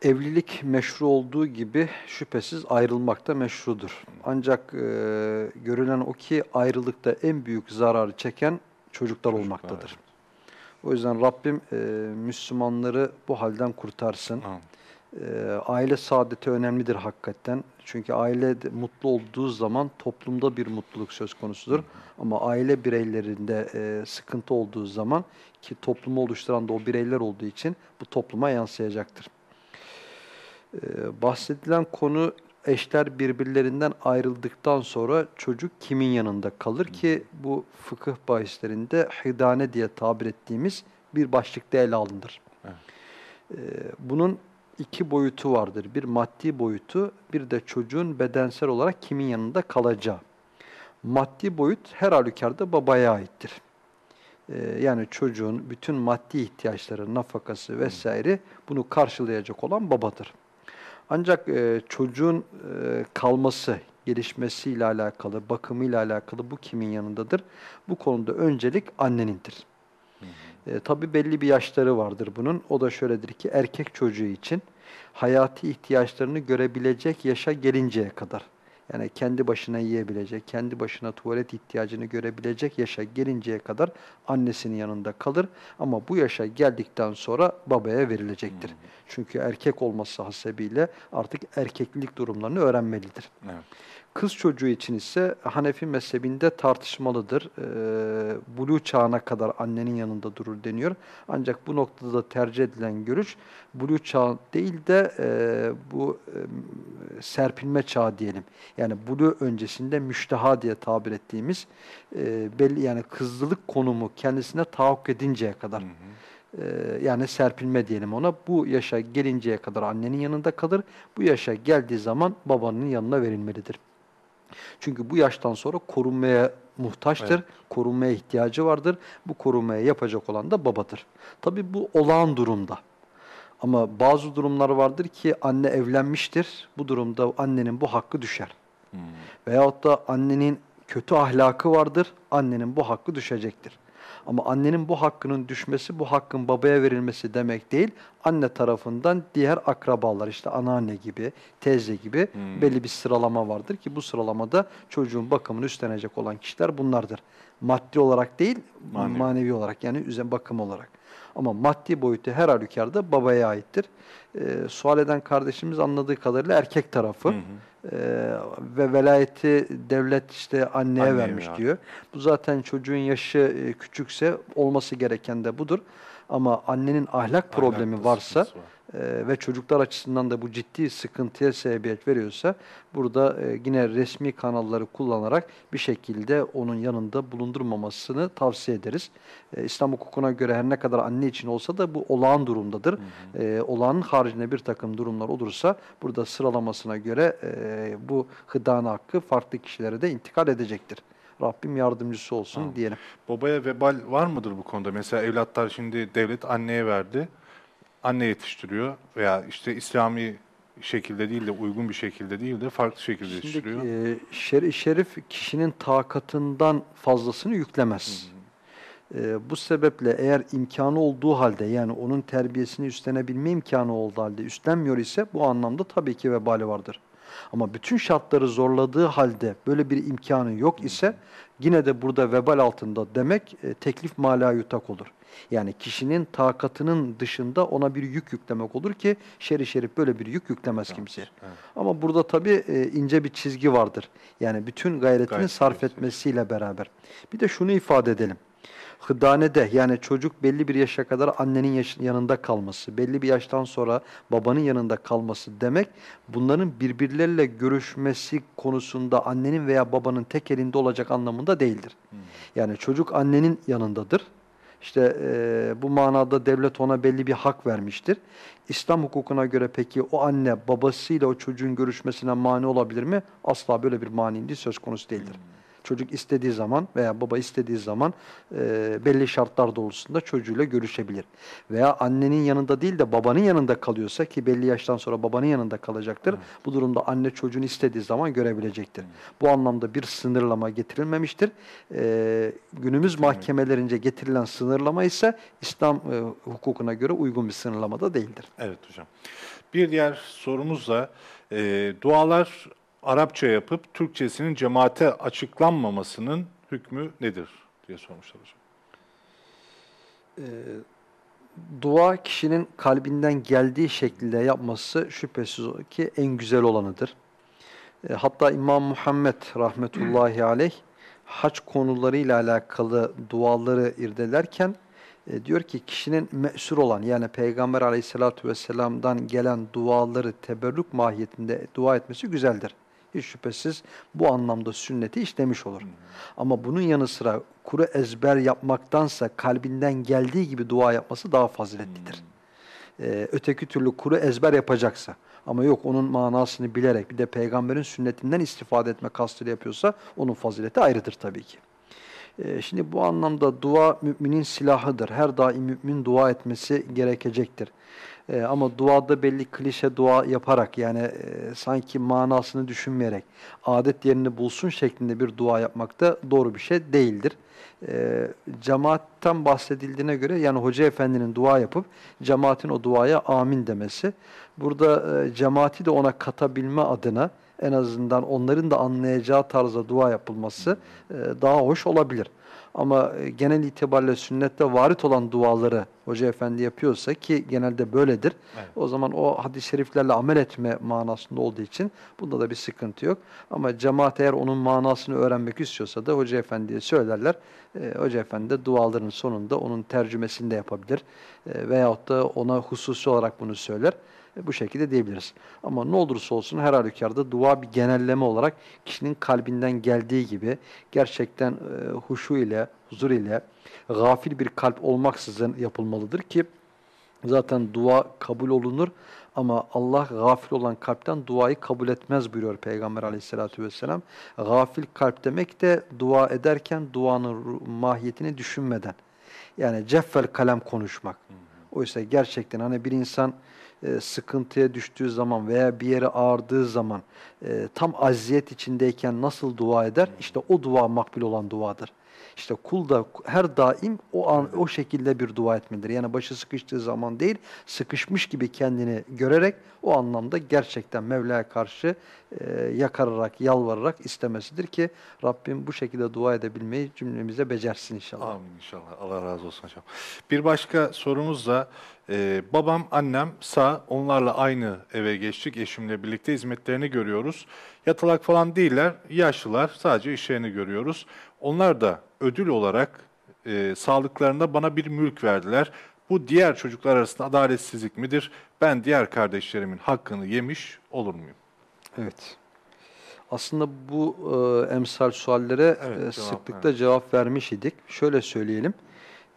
Evlilik meşru olduğu gibi şüphesiz ayrılmak da meşrudur. Ancak e, görülen o ki ayrılıkta en büyük zararı çeken çocuklar, çocuklar olmaktadır. Evet. O yüzden Rabbim e, Müslümanları bu halden kurtarsın. E, aile saadeti önemlidir hakikaten. Çünkü aile mutlu olduğu zaman toplumda bir mutluluk söz konusudur. Hı. Ama aile bireylerinde e, sıkıntı olduğu zaman ki toplumu oluşturan da o bireyler olduğu için bu topluma yansıyacaktır. E, bahsedilen konu eşler birbirlerinden ayrıldıktan sonra çocuk kimin yanında kalır ki bu fıkıh bahislerinde hidane diye tabir ettiğimiz bir başlıkta ele alınır. Evet. Ee, bunun iki boyutu vardır. Bir maddi boyutu, bir de çocuğun bedensel olarak kimin yanında kalacağı. Maddi boyut her halükarda babaya aittir. Ee, yani çocuğun bütün maddi ihtiyaçları, nafakası vesaire bunu karşılayacak olan babadır. Ancak e, çocuğun e, kalması, gelişmesiyle alakalı, bakımıyla alakalı bu kimin yanındadır? Bu konuda öncelik annenindir. E, tabii belli bir yaşları vardır bunun. O da şöyledir ki erkek çocuğu için hayati ihtiyaçlarını görebilecek yaşa gelinceye kadar yani kendi başına yiyebilecek, kendi başına tuvalet ihtiyacını görebilecek yaşa gelinceye kadar annesinin yanında kalır. Ama bu yaşa geldikten sonra babaya verilecektir. Hmm. Çünkü erkek olması hasebiyle artık erkeklik durumlarını öğrenmelidir. Evet. Kız çocuğu için ise Hanefi mezhebinde tartışmalıdır. E, Bulu çağına kadar annenin yanında durur deniyor. Ancak bu noktada da tercih edilen görüş Bulu çağı değil de e, bu e, serpilme çağı diyelim. Yani Bulu öncesinde müşteha diye tabir ettiğimiz e, belli yani kızlılık konumu kendisine tahakkuk edinceye kadar. Hı hı e, yani serpilme diyelim ona. Bu yaşa gelinceye kadar annenin yanında kalır. Bu yaşa geldiği zaman babanın yanına verilmelidir. Çünkü bu yaştan sonra korunmaya muhtaçtır, evet. korunmaya ihtiyacı vardır. Bu korunmaya yapacak olan da babadır. Tabi bu olağan durumda. Ama bazı durumlar vardır ki anne evlenmiştir. Bu durumda annenin bu hakkı düşer. Hmm. Veyahut da annenin kötü ahlakı vardır. Annenin bu hakkı düşecektir. Ama annenin bu hakkının düşmesi, bu hakkın babaya verilmesi demek değil. Anne tarafından diğer akrabalar işte anneanne gibi, teyze gibi hmm. belli bir sıralama vardır ki bu sıralamada çocuğun bakımını üstlenecek olan kişiler bunlardır. Maddi olarak değil, manevi, manevi olarak yani üzerine bakım olarak. Ama maddi boyutu her halükarda babaya aittir. Ee, sual eden kardeşimiz anladığı kadarıyla erkek tarafı. Hı hı. Ee, ve velayeti devlet işte anneye Anneye vermiş ya. diyor. Bu zaten çocuğun yaşı e, küçükse olması gereken de budur. Ama annenin ahlak problemi varsa var. e, ve çocuklar açısından da bu ciddi sıkıntıya sebebiyet veriyorsa burada e, yine resmi kanalları kullanarak bir şekilde onun yanında bulundurmamasını tavsiye ederiz. E, İslam hukukuna göre her ne kadar anne için olsa da bu olağan durumdadır. E, olağanın haricinde bir takım durumlar olursa burada sıralamasına göre e, bu hıdana hakkı farklı kişilere de intikal edecektir. Rabbim yardımcısı olsun Tamam. diyelim. Babaya vebal var mıdır bu konuda? Mesela evlatlar şimdi devlet anneye verdi. Anne yetiştiriyor veya işte İslami şekilde değil de uygun bir şekilde değil de farklı şekilde Şimdi yetiştiriyor. e, şer şerif kişinin takatından fazlasını yüklemez. E, bu sebeple eğer imkanı olduğu halde yani onun terbiyesini üstlenebilme imkanı olduğu halde üstlenmiyor ise bu anlamda tabii ki vebali vardır. Ama bütün şartları zorladığı halde böyle bir imkanı yok ise yine de burada vebal altında demek e, teklif mala yutak olur. Yani kişinin takatının dışında ona bir yük yüklemek olur ki şer'i şerif böyle bir yük yüklemez kimseye. Evet. Ama burada tabii e, ince bir çizgi vardır. Yani bütün gayretini Gayret sarf etmesiyle beraber. Bir de şunu ifade edelim. Hıdanede yani çocuk belli bir yaşa kadar annenin yaş- yanında kalması, belli bir yaştan sonra babanın yanında kalması demek bunların birbirleriyle görüşmesi konusunda annenin veya babanın tek elinde olacak anlamında değildir. Yani çocuk annenin yanındadır. İşte e, bu manada devlet ona belli bir hak vermiştir. İslam hukukuna göre peki o anne babasıyla o çocuğun görüşmesine mani olabilir mi? Asla böyle bir maniliği söz konusu değildir. Çocuk istediği zaman veya baba istediği zaman e, belli şartlar doğrultusunda çocuğuyla görüşebilir. Veya annenin yanında değil de babanın yanında kalıyorsa ki belli yaştan sonra babanın yanında kalacaktır. Bu durumda anne çocuğunu istediği zaman görebilecektir. Bu anlamda bir sınırlama getirilmemiştir. E, günümüz mahkemelerince getirilen sınırlama ise İslam e, hukukuna göre uygun bir sınırlama da değildir. Evet hocam. Bir diğer sorumuz da e, dualar Arapça yapıp Türkçesinin cemaate açıklanmamasının hükmü nedir diye sormuşlar hocam. Ee, dua kişinin kalbinden geldiği şekilde yapması şüphesiz ki en güzel olanıdır. E, hatta İmam Muhammed rahmetullahi aleyh hac konularıyla alakalı duaları irdelerken e, diyor ki kişinin mesur olan yani Peygamber aleyhissalatu vesselam'dan gelen duaları teberrük mahiyetinde dua etmesi güzeldir. Hiç şüphesiz bu anlamda sünneti işlemiş olur. Ama bunun yanı sıra kuru ezber yapmaktansa kalbinden geldiği gibi dua yapması daha faziletlidir. Ee, öteki türlü kuru ezber yapacaksa ama yok onun manasını bilerek bir de peygamberin sünnetinden istifade etme kastıyla yapıyorsa onun fazileti ayrıdır tabii ki. Ee, şimdi bu anlamda dua müminin silahıdır. Her daim mümin dua etmesi gerekecektir. Ee, ama duada belli klişe dua yaparak yani e, sanki manasını düşünmeyerek adet yerini bulsun şeklinde bir dua yapmak da doğru bir şey değildir. Ee, cemaatten bahsedildiğine göre yani hoca efendinin dua yapıp cemaatin o duaya amin demesi. Burada e, cemaati de ona katabilme adına en azından onların da anlayacağı tarzda dua yapılması e, daha hoş olabilir. Ama e, genel itibariyle sünnette varit olan duaları Hoca Efendi yapıyorsa ki genelde böyledir. Evet. O zaman o hadis-i şeriflerle amel etme manasında olduğu için bunda da bir sıkıntı yok. Ama cemaat eğer onun manasını öğrenmek istiyorsa da Hoca Efendi'ye söylerler. E, Hoca Efendi de duaların sonunda onun tercümesini de yapabilir. E, veyahut da ona hususi olarak bunu söyler. Bu şekilde diyebiliriz. Ama ne olursa olsun her halükarda dua bir genelleme olarak kişinin kalbinden geldiği gibi gerçekten e, huşu ile, huzur ile, gafil bir kalp olmaksızın yapılmalıdır ki zaten dua kabul olunur ama Allah gafil olan kalpten duayı kabul etmez buyuruyor Peygamber aleyhissalatü vesselam. Gafil kalp demek de dua ederken duanın mahiyetini düşünmeden. Yani ceffel kalem konuşmak. Oysa gerçekten hani bir insan e, sıkıntıya düştüğü zaman veya bir yere ağırdığı zaman e, tam aziyet içindeyken nasıl dua eder? İşte o dua makbul olan duadır. İşte kul da her daim o an o şekilde bir dua etmelidir. Yani başı sıkıştığı zaman değil, sıkışmış gibi kendini görerek o anlamda gerçekten Mevla'ya karşı e, yakararak, yalvararak istemesidir ki Rabbim bu şekilde dua edebilmeyi cümlemize becersin inşallah. Amin inşallah. Allah razı olsun hocam. Bir başka sorumuz da e, babam, annem sağ. Onlarla aynı eve geçtik. Eşimle birlikte hizmetlerini görüyoruz. Yatalak falan değiller. Yaşlılar. Sadece işlerini görüyoruz. Onlar da ödül olarak e, sağlıklarında bana bir mülk verdiler. Bu diğer çocuklar arasında adaletsizlik midir? Ben diğer kardeşlerimin hakkını yemiş olur muyum? Evet. Aslında bu e, emsal suallere Evet, e, cevap sıklıkla vermiş. cevap vermiş idik. Şöyle söyleyelim.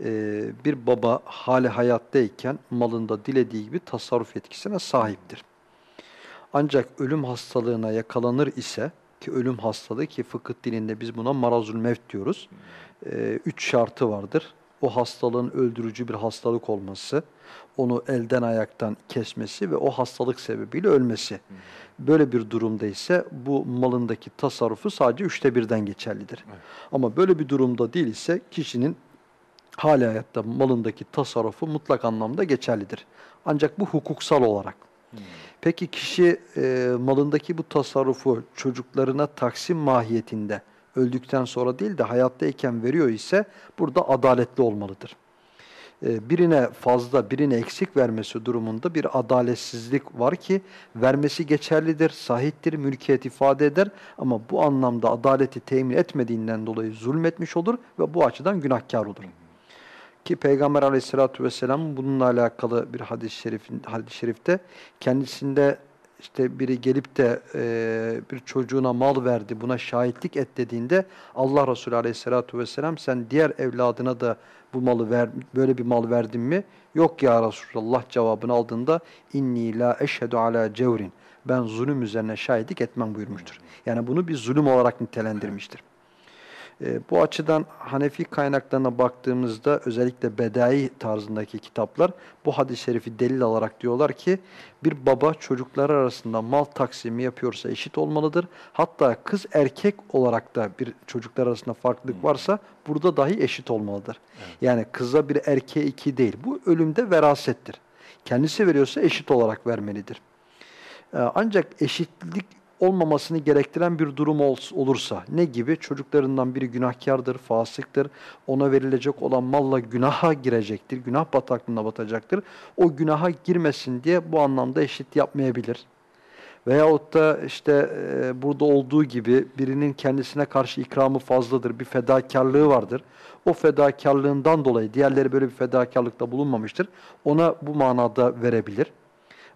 E, bir baba hali hayattayken malında dilediği gibi tasarruf yetkisine sahiptir. Ancak ölüm hastalığına yakalanır ise ki ölüm hastalığı ki fıkıh dilinde biz buna marazul mevt diyoruz. E, üç şartı vardır. O hastalığın öldürücü bir hastalık olması, onu elden ayaktan kesmesi ve o hastalık sebebiyle ölmesi. Böyle bir durumda ise bu malındaki tasarrufu sadece üçte birden geçerlidir. Ama böyle bir durumda değil ise kişinin hali hayatta malındaki tasarrufu mutlak anlamda geçerlidir. Ancak bu hukuksal olarak. Peki kişi e, malındaki bu tasarrufu çocuklarına taksim mahiyetinde öldükten sonra değil de hayattayken veriyor ise burada adaletli olmalıdır. E, birine fazla, birine eksik vermesi durumunda bir adaletsizlik var ki vermesi geçerlidir, sahiptir, mülkiyet ifade eder ama bu anlamda adaleti temin etmediğinden dolayı zulmetmiş olur ve bu açıdan günahkar olur. Ki Peygamber aleyhissalatü vesselam bununla alakalı bir hadis-i şerifin, hadis şerifte kendisinde işte biri gelip de e, bir çocuğuna mal verdi, buna şahitlik et dediğinde Allah Resulü aleyhissalatü vesselam sen diğer evladına da bu malı ver, böyle bir mal verdin mi? Yok ya Resulallah cevabını aldığında inni la eşhedü ala cevrin. Ben zulüm üzerine şahitlik etmem buyurmuştur. Yani bunu bir zulüm olarak nitelendirmiştir. E, bu açıdan Hanefi kaynaklarına baktığımızda özellikle bedai tarzındaki kitaplar bu hadis-i şerifi delil alarak diyorlar ki bir baba çocukları arasında mal taksimi yapıyorsa eşit olmalıdır. Hatta kız erkek olarak da bir çocuklar arasında farklılık varsa burada dahi eşit olmalıdır. Yani kıza bir erkeğe iki değil. Bu ölümde verasettir. Kendisi veriyorsa eşit olarak vermelidir. Ee, Ancak eşitlik olmamasını gerektiren bir durum ol- olursa ne gibi? Çocuklarından biri günahkardır, fasıktır, ona verilecek olan malla günaha girecektir, günah bataklığına batacaktır. O günaha girmesin diye bu anlamda eşit yapmayabilir. Veyahut da işte e, burada olduğu gibi birinin kendisine karşı ikramı fazladır, bir fedakarlığı vardır. O fedakarlığından dolayı diğerleri böyle bir fedakarlıkta bulunmamıştır. Ona bu manada verebilir.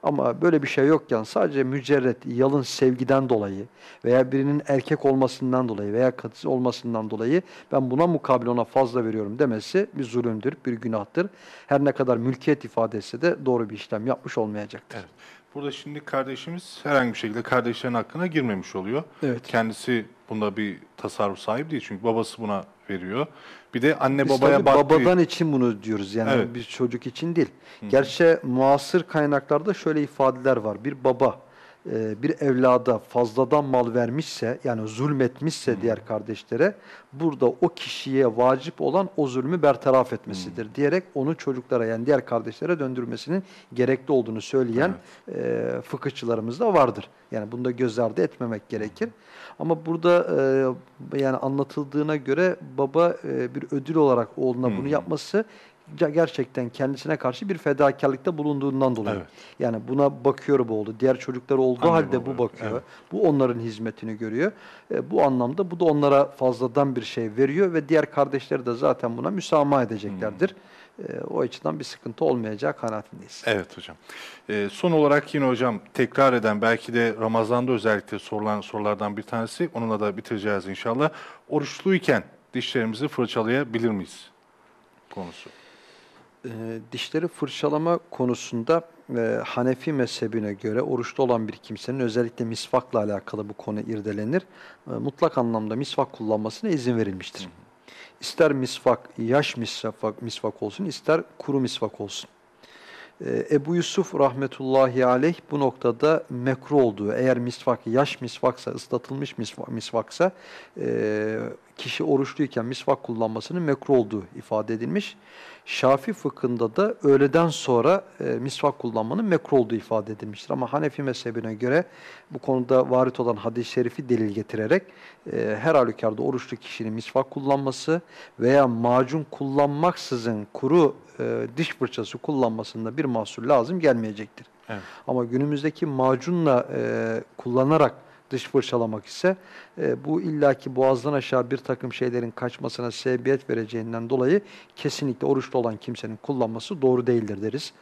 Ama böyle bir şey yokken sadece mücerret, yalın sevgiden dolayı veya birinin erkek olmasından dolayı veya kadın olmasından dolayı ben buna mukabil ona fazla veriyorum demesi bir zulümdür, bir günahtır. Her ne kadar mülkiyet ifade etse de doğru bir işlem yapmış olmayacaktır. Evet. Burada şimdi kardeşimiz herhangi bir şekilde kardeşlerin hakkına girmemiş oluyor. Evet. Kendisi bunda bir tasarruf sahibi değil çünkü babası buna veriyor. Bir de anne Biz babaya baktığı... babadan için bunu diyoruz yani Evet. bir çocuk için değil. Gerçi muasır kaynaklarda şöyle ifadeler var. Bir baba e, bir evlada fazladan mal vermişse yani zulmetmişse diğer kardeşlere burada o kişiye vacip olan o zulmü bertaraf etmesidir diyerek onu çocuklara yani diğer kardeşlere döndürmesinin gerekli olduğunu söyleyen e, fıkıhçılarımız da vardır. Yani bunu da göz ardı etmemek gerekir. Ama burada e, yani anlatıldığına göre baba e, bir ödül olarak oğluna bunu yapması ge- gerçekten kendisine karşı bir fedakarlıkta bulunduğundan dolayı. Evet. Yani buna bakıyor bu oğlu. Diğer çocukları olduğu Anne halde baba, bu bakıyor. evet. Bu onların hizmetini görüyor. E, bu anlamda bu da onlara fazladan bir şey veriyor ve diğer kardeşleri de zaten buna müsamaha edeceklerdir. E, o açıdan bir sıkıntı olmayacağı kanaatindeyiz. Evet hocam. Ee, son olarak yine hocam tekrar eden belki de Ramazan'da özellikle sorulan sorulardan bir tanesi. Onunla da bitireceğiz inşallah. Oruçluyken dişlerimizi fırçalayabilir miyiz? Konusu. E, dişleri fırçalama konusunda e, Hanefi mezhebine göre oruçlu olan bir kimsenin özellikle misvakla alakalı bu konu irdelenir. E, mutlak anlamda misvak kullanmasına izin verilmiştir. İster misvak, yaş misvak, misvak olsun, ister kuru misvak olsun. Ee, Ebu Yusuf rahmetullahi aleyh bu noktada mekruh olduğu, eğer misvak yaş misvaksa, ıslatılmış misvak, misvaksa e, kişi oruçluyken misvak kullanmasının mekruh olduğu ifade edilmiş. Şafi fıkhında da öğleden sonra e, misvak kullanmanın mekruh olduğu ifade edilmiştir. Ama Hanefi mezhebine göre bu konuda varit olan hadis-i şerifi delil getirerek e, her halükarda oruçlu kişinin misvak kullanması veya macun kullanmaksızın kuru e, diş fırçası kullanmasında bir mahsur lazım gelmeyecektir. Evet. Ama günümüzdeki macunla e, kullanarak dış fırçalamak ise e, bu illaki boğazdan aşağı bir takım şeylerin kaçmasına sebebiyet vereceğinden dolayı kesinlikle oruçlu olan kimsenin kullanması doğru değildir deriz.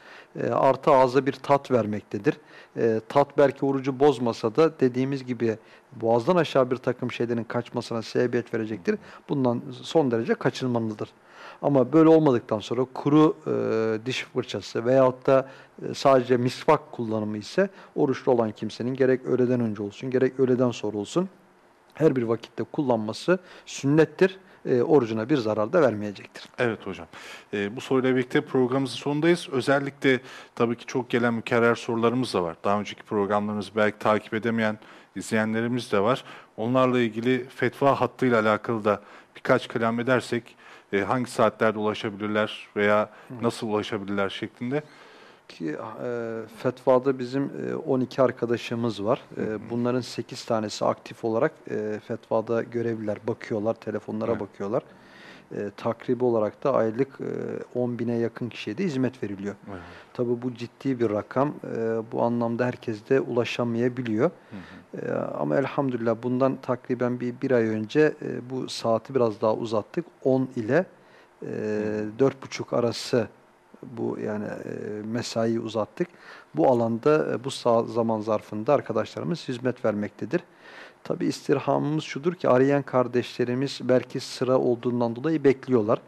E, artı ağza bir tat vermektedir. E, tat belki orucu bozmasa da dediğimiz gibi boğazdan aşağı bir takım şeylerin kaçmasına sebebiyet verecektir. Bundan son derece kaçınmalıdır. Ama böyle olmadıktan sonra kuru e, diş fırçası veyahut da e, sadece misvak kullanımı ise oruçlu olan kimsenin gerek öğleden önce olsun gerek öğleden sonra olsun her bir vakitte kullanması sünnettir. E, orucuna bir zarar da vermeyecektir. Evet hocam. E, bu soruyla birlikte programımızın sonundayız. Özellikle tabii ki çok gelen mükerrer sorularımız da var. Daha önceki programlarınızı belki takip edemeyen izleyenlerimiz de var. Onlarla ilgili fetva hattıyla alakalı da birkaç kelam edersek e, hangi saatlerde ulaşabilirler veya nasıl ulaşabilirler şeklinde. Ki e, fetvada bizim e, 12 arkadaşımız var. E, bunların 8 tanesi aktif olarak e, fetvada görevliler, bakıyorlar, telefonlara Evet. bakıyorlar. E, takribi olarak da aylık e, 10 bine yakın kişiye de hizmet veriliyor. Evet. Tabii bu ciddi bir rakam. E, bu anlamda herkes de ulaşamayabiliyor. E, ama elhamdülillah bundan takriben bir, bir ay önce e, bu saati biraz daha uzattık. 10 ile e, 4.30 arası bu yani e, mesaiyi uzattık. Bu alanda e, bu zaman zarfında arkadaşlarımız hizmet vermektedir. Tabi istirhamımız şudur ki arayan kardeşlerimiz belki sıra olduğundan dolayı bekliyorlar.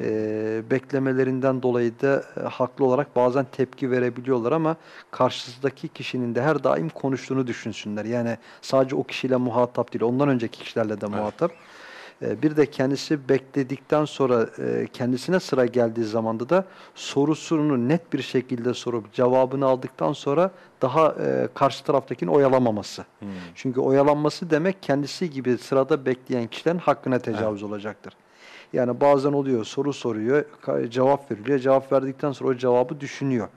E, beklemelerinden dolayı da e, haklı olarak bazen tepki verebiliyorlar ama karşısındaki kişinin de her daim konuştuğunu düşünsünler. Yani sadece o kişiyle muhatap değil, ondan önceki kişilerle de muhatap. E, Bir de kendisi bekledikten sonra e, kendisine sıra geldiği zamanda da sorusunu net bir şekilde sorup cevabını aldıktan sonra daha e, karşı taraftakini oyalamaması. Çünkü oyalanması demek kendisi gibi sırada bekleyen kişilerin hakkına tecavüz olacaktır. Yani bazen oluyor soru soruyor, cevap veriliyor. Cevap verdikten sonra o cevabı düşünüyor.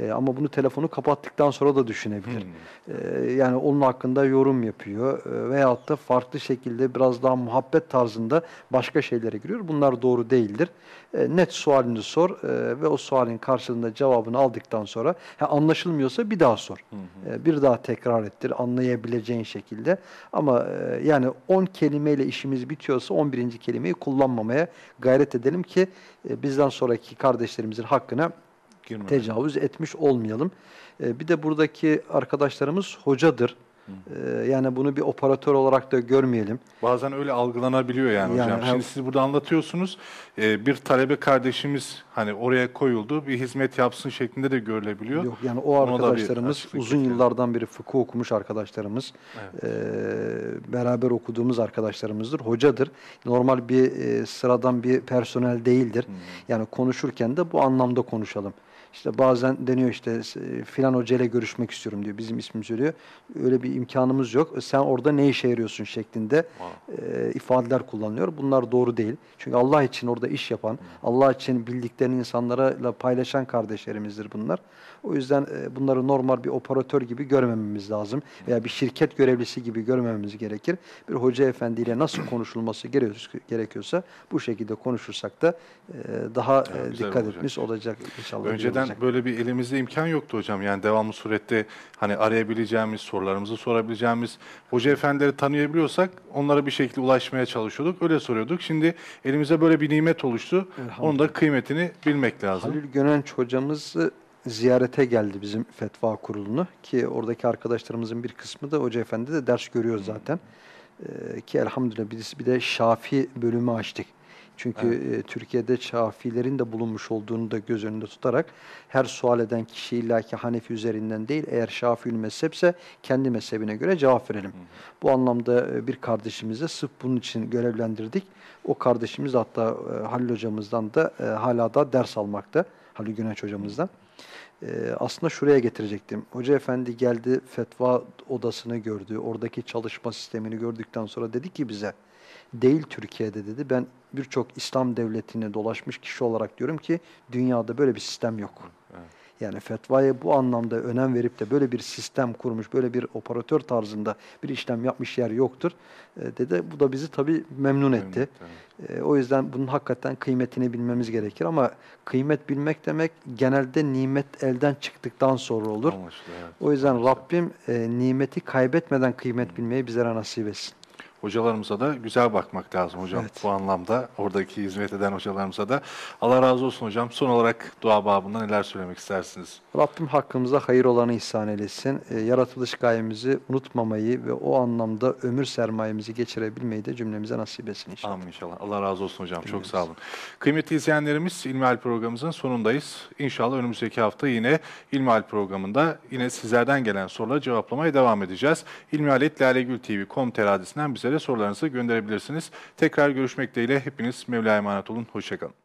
E, ama bunu telefonu kapattıktan sonra da düşünebilir. E, yani onun hakkında yorum yapıyor e, veyahut da farklı şekilde biraz daha muhabbet tarzında başka şeylere giriyor. Bunlar doğru değildir. E, net sualini sor e, ve o sualin karşılığında cevabını aldıktan sonra ha, anlaşılmıyorsa bir daha sor. E, bir daha tekrar ettir anlayabileceğin şekilde. Ama e, yani 10 kelimeyle işimiz bitiyorsa 11. kelimeyi kullanmamaya gayret edelim ki e, bizden sonraki kardeşlerimizin hakkına Girmeden. tecavüz etmiş olmayalım. E, bir de buradaki arkadaşlarımız hocadır. E, yani bunu bir operatör olarak da görmeyelim. Bazen öyle algılanabiliyor yani, Yani hocam. hem- Şimdi siz burada anlatıyorsunuz. e, bir talebe kardeşimiz hani oraya koyuldu, bir hizmet yapsın şeklinde de görülebiliyor. Yok yani o Ona arkadaşlarımız uzun yıllardan beri fıkıh okumuş arkadaşlarımız. E, beraber okuduğumuz arkadaşlarımızdır. Hocadır. Normal bir e, sıradan bir personel değildir. Yani konuşurken de bu anlamda konuşalım. İşte bazen deniyor işte e, filan hocayla görüşmek istiyorum diyor. Bizim ismim söylüyor. Öyle bir imkanımız yok. Sen orada ne işe yarıyorsun şeklinde e, ifadeler kullanılıyor. Bunlar doğru değil. Çünkü Allah için orada iş yapan, Allah için bildiklerini insanlarla paylaşan kardeşlerimizdir bunlar. O yüzden e, bunları normal bir operatör gibi görmememiz lazım. Veya bir şirket görevlisi gibi görmememiz gerekir. Bir hoca efendiyle nasıl konuşulması gerekiyorsa, bu şekilde konuşursak da e, daha e, güzel dikkat olacak. etmiş olacak inşallah. Önceden olacak. böyle bir elimizde imkan yoktu hocam. Yani devamlı surette hani arayabileceğimiz, sorularımızı sorabileceğimiz hoca efendileri tanıyabiliyorsak onlara bir şekilde ulaşmaya çalışıyorduk. Öyle soruyorduk. Şimdi elimize böyle bir nimet oluştu. Onun da kıymetini bilmek lazım. Halil Gönenç hocamızı ziyarete geldi bizim fetva kurulunu ki oradaki arkadaşlarımızın bir kısmı da hoca efendi de ders görüyor zaten. Ee, ki elhamdülillah biz bir de Şafi bölümü açtık. Çünkü e, Türkiye'de Şafilerin de bulunmuş olduğunu da göz önünde tutarak her sual eden kişi illaki Hanefi üzerinden değil eğer Şafiül mezhepse kendi mezhebine göre cevap verelim. Bu anlamda e, bir kardeşimizi sırf bunun için görevlendirdik. O kardeşimiz hatta e, Halil hocamızdan da e, hala da ders almakta. Halil Güneş hocamızdan. Ee, aslında şuraya getirecektim. Hoca efendi geldi fetva odasını gördü. Oradaki çalışma sistemini gördükten sonra dedi ki bize değil Türkiye'de dedi. Ben birçok İslam devletini dolaşmış kişi olarak diyorum ki dünyada böyle bir sistem yok. Yani fetvaya bu anlamda önem verip de böyle bir sistem kurmuş, böyle bir operatör tarzında bir işlem yapmış yer yoktur. E, dedi bu da bizi tabii memnun etti. E, o yüzden bunun hakikaten kıymetini bilmemiz gerekir ama kıymet bilmek demek genelde nimet elden çıktıktan sonra olur. Anlaşıldı, evet. O yüzden Anlaşıldı. Rabbim e, nimeti kaybetmeden kıymet bilmeyi bizlere nasip etsin. Hocalarımıza da güzel bakmak lazım hocam. Evet. Bu anlamda oradaki hizmet eden hocalarımıza da. Allah razı olsun hocam. Son olarak dua babında neler söylemek istersiniz? Rabbim hakkımıza hayır olanı ihsan eylesin. E, yaratılış gayemizi unutmamayı ve o anlamda ömür sermayemizi geçirebilmeyi de cümlemize nasip etsin inşallah. Amin inşallah. Allah razı olsun hocam. Çok Cümlemiz. sağ olun. Kıymetli izleyenlerimiz İlmihal programımızın sonundayız. İnşallah önümüzdeki hafta yine İlmihal programında yine sizlerden gelen soruları cevaplamaya devam edeceğiz. İlmihaletlalegültv.com.tr adresinden bizlere sorularınızı gönderebilirsiniz. Tekrar görüşmek dileğiyle hepiniz Mevla'ya emanet olun. Hoşçakalın.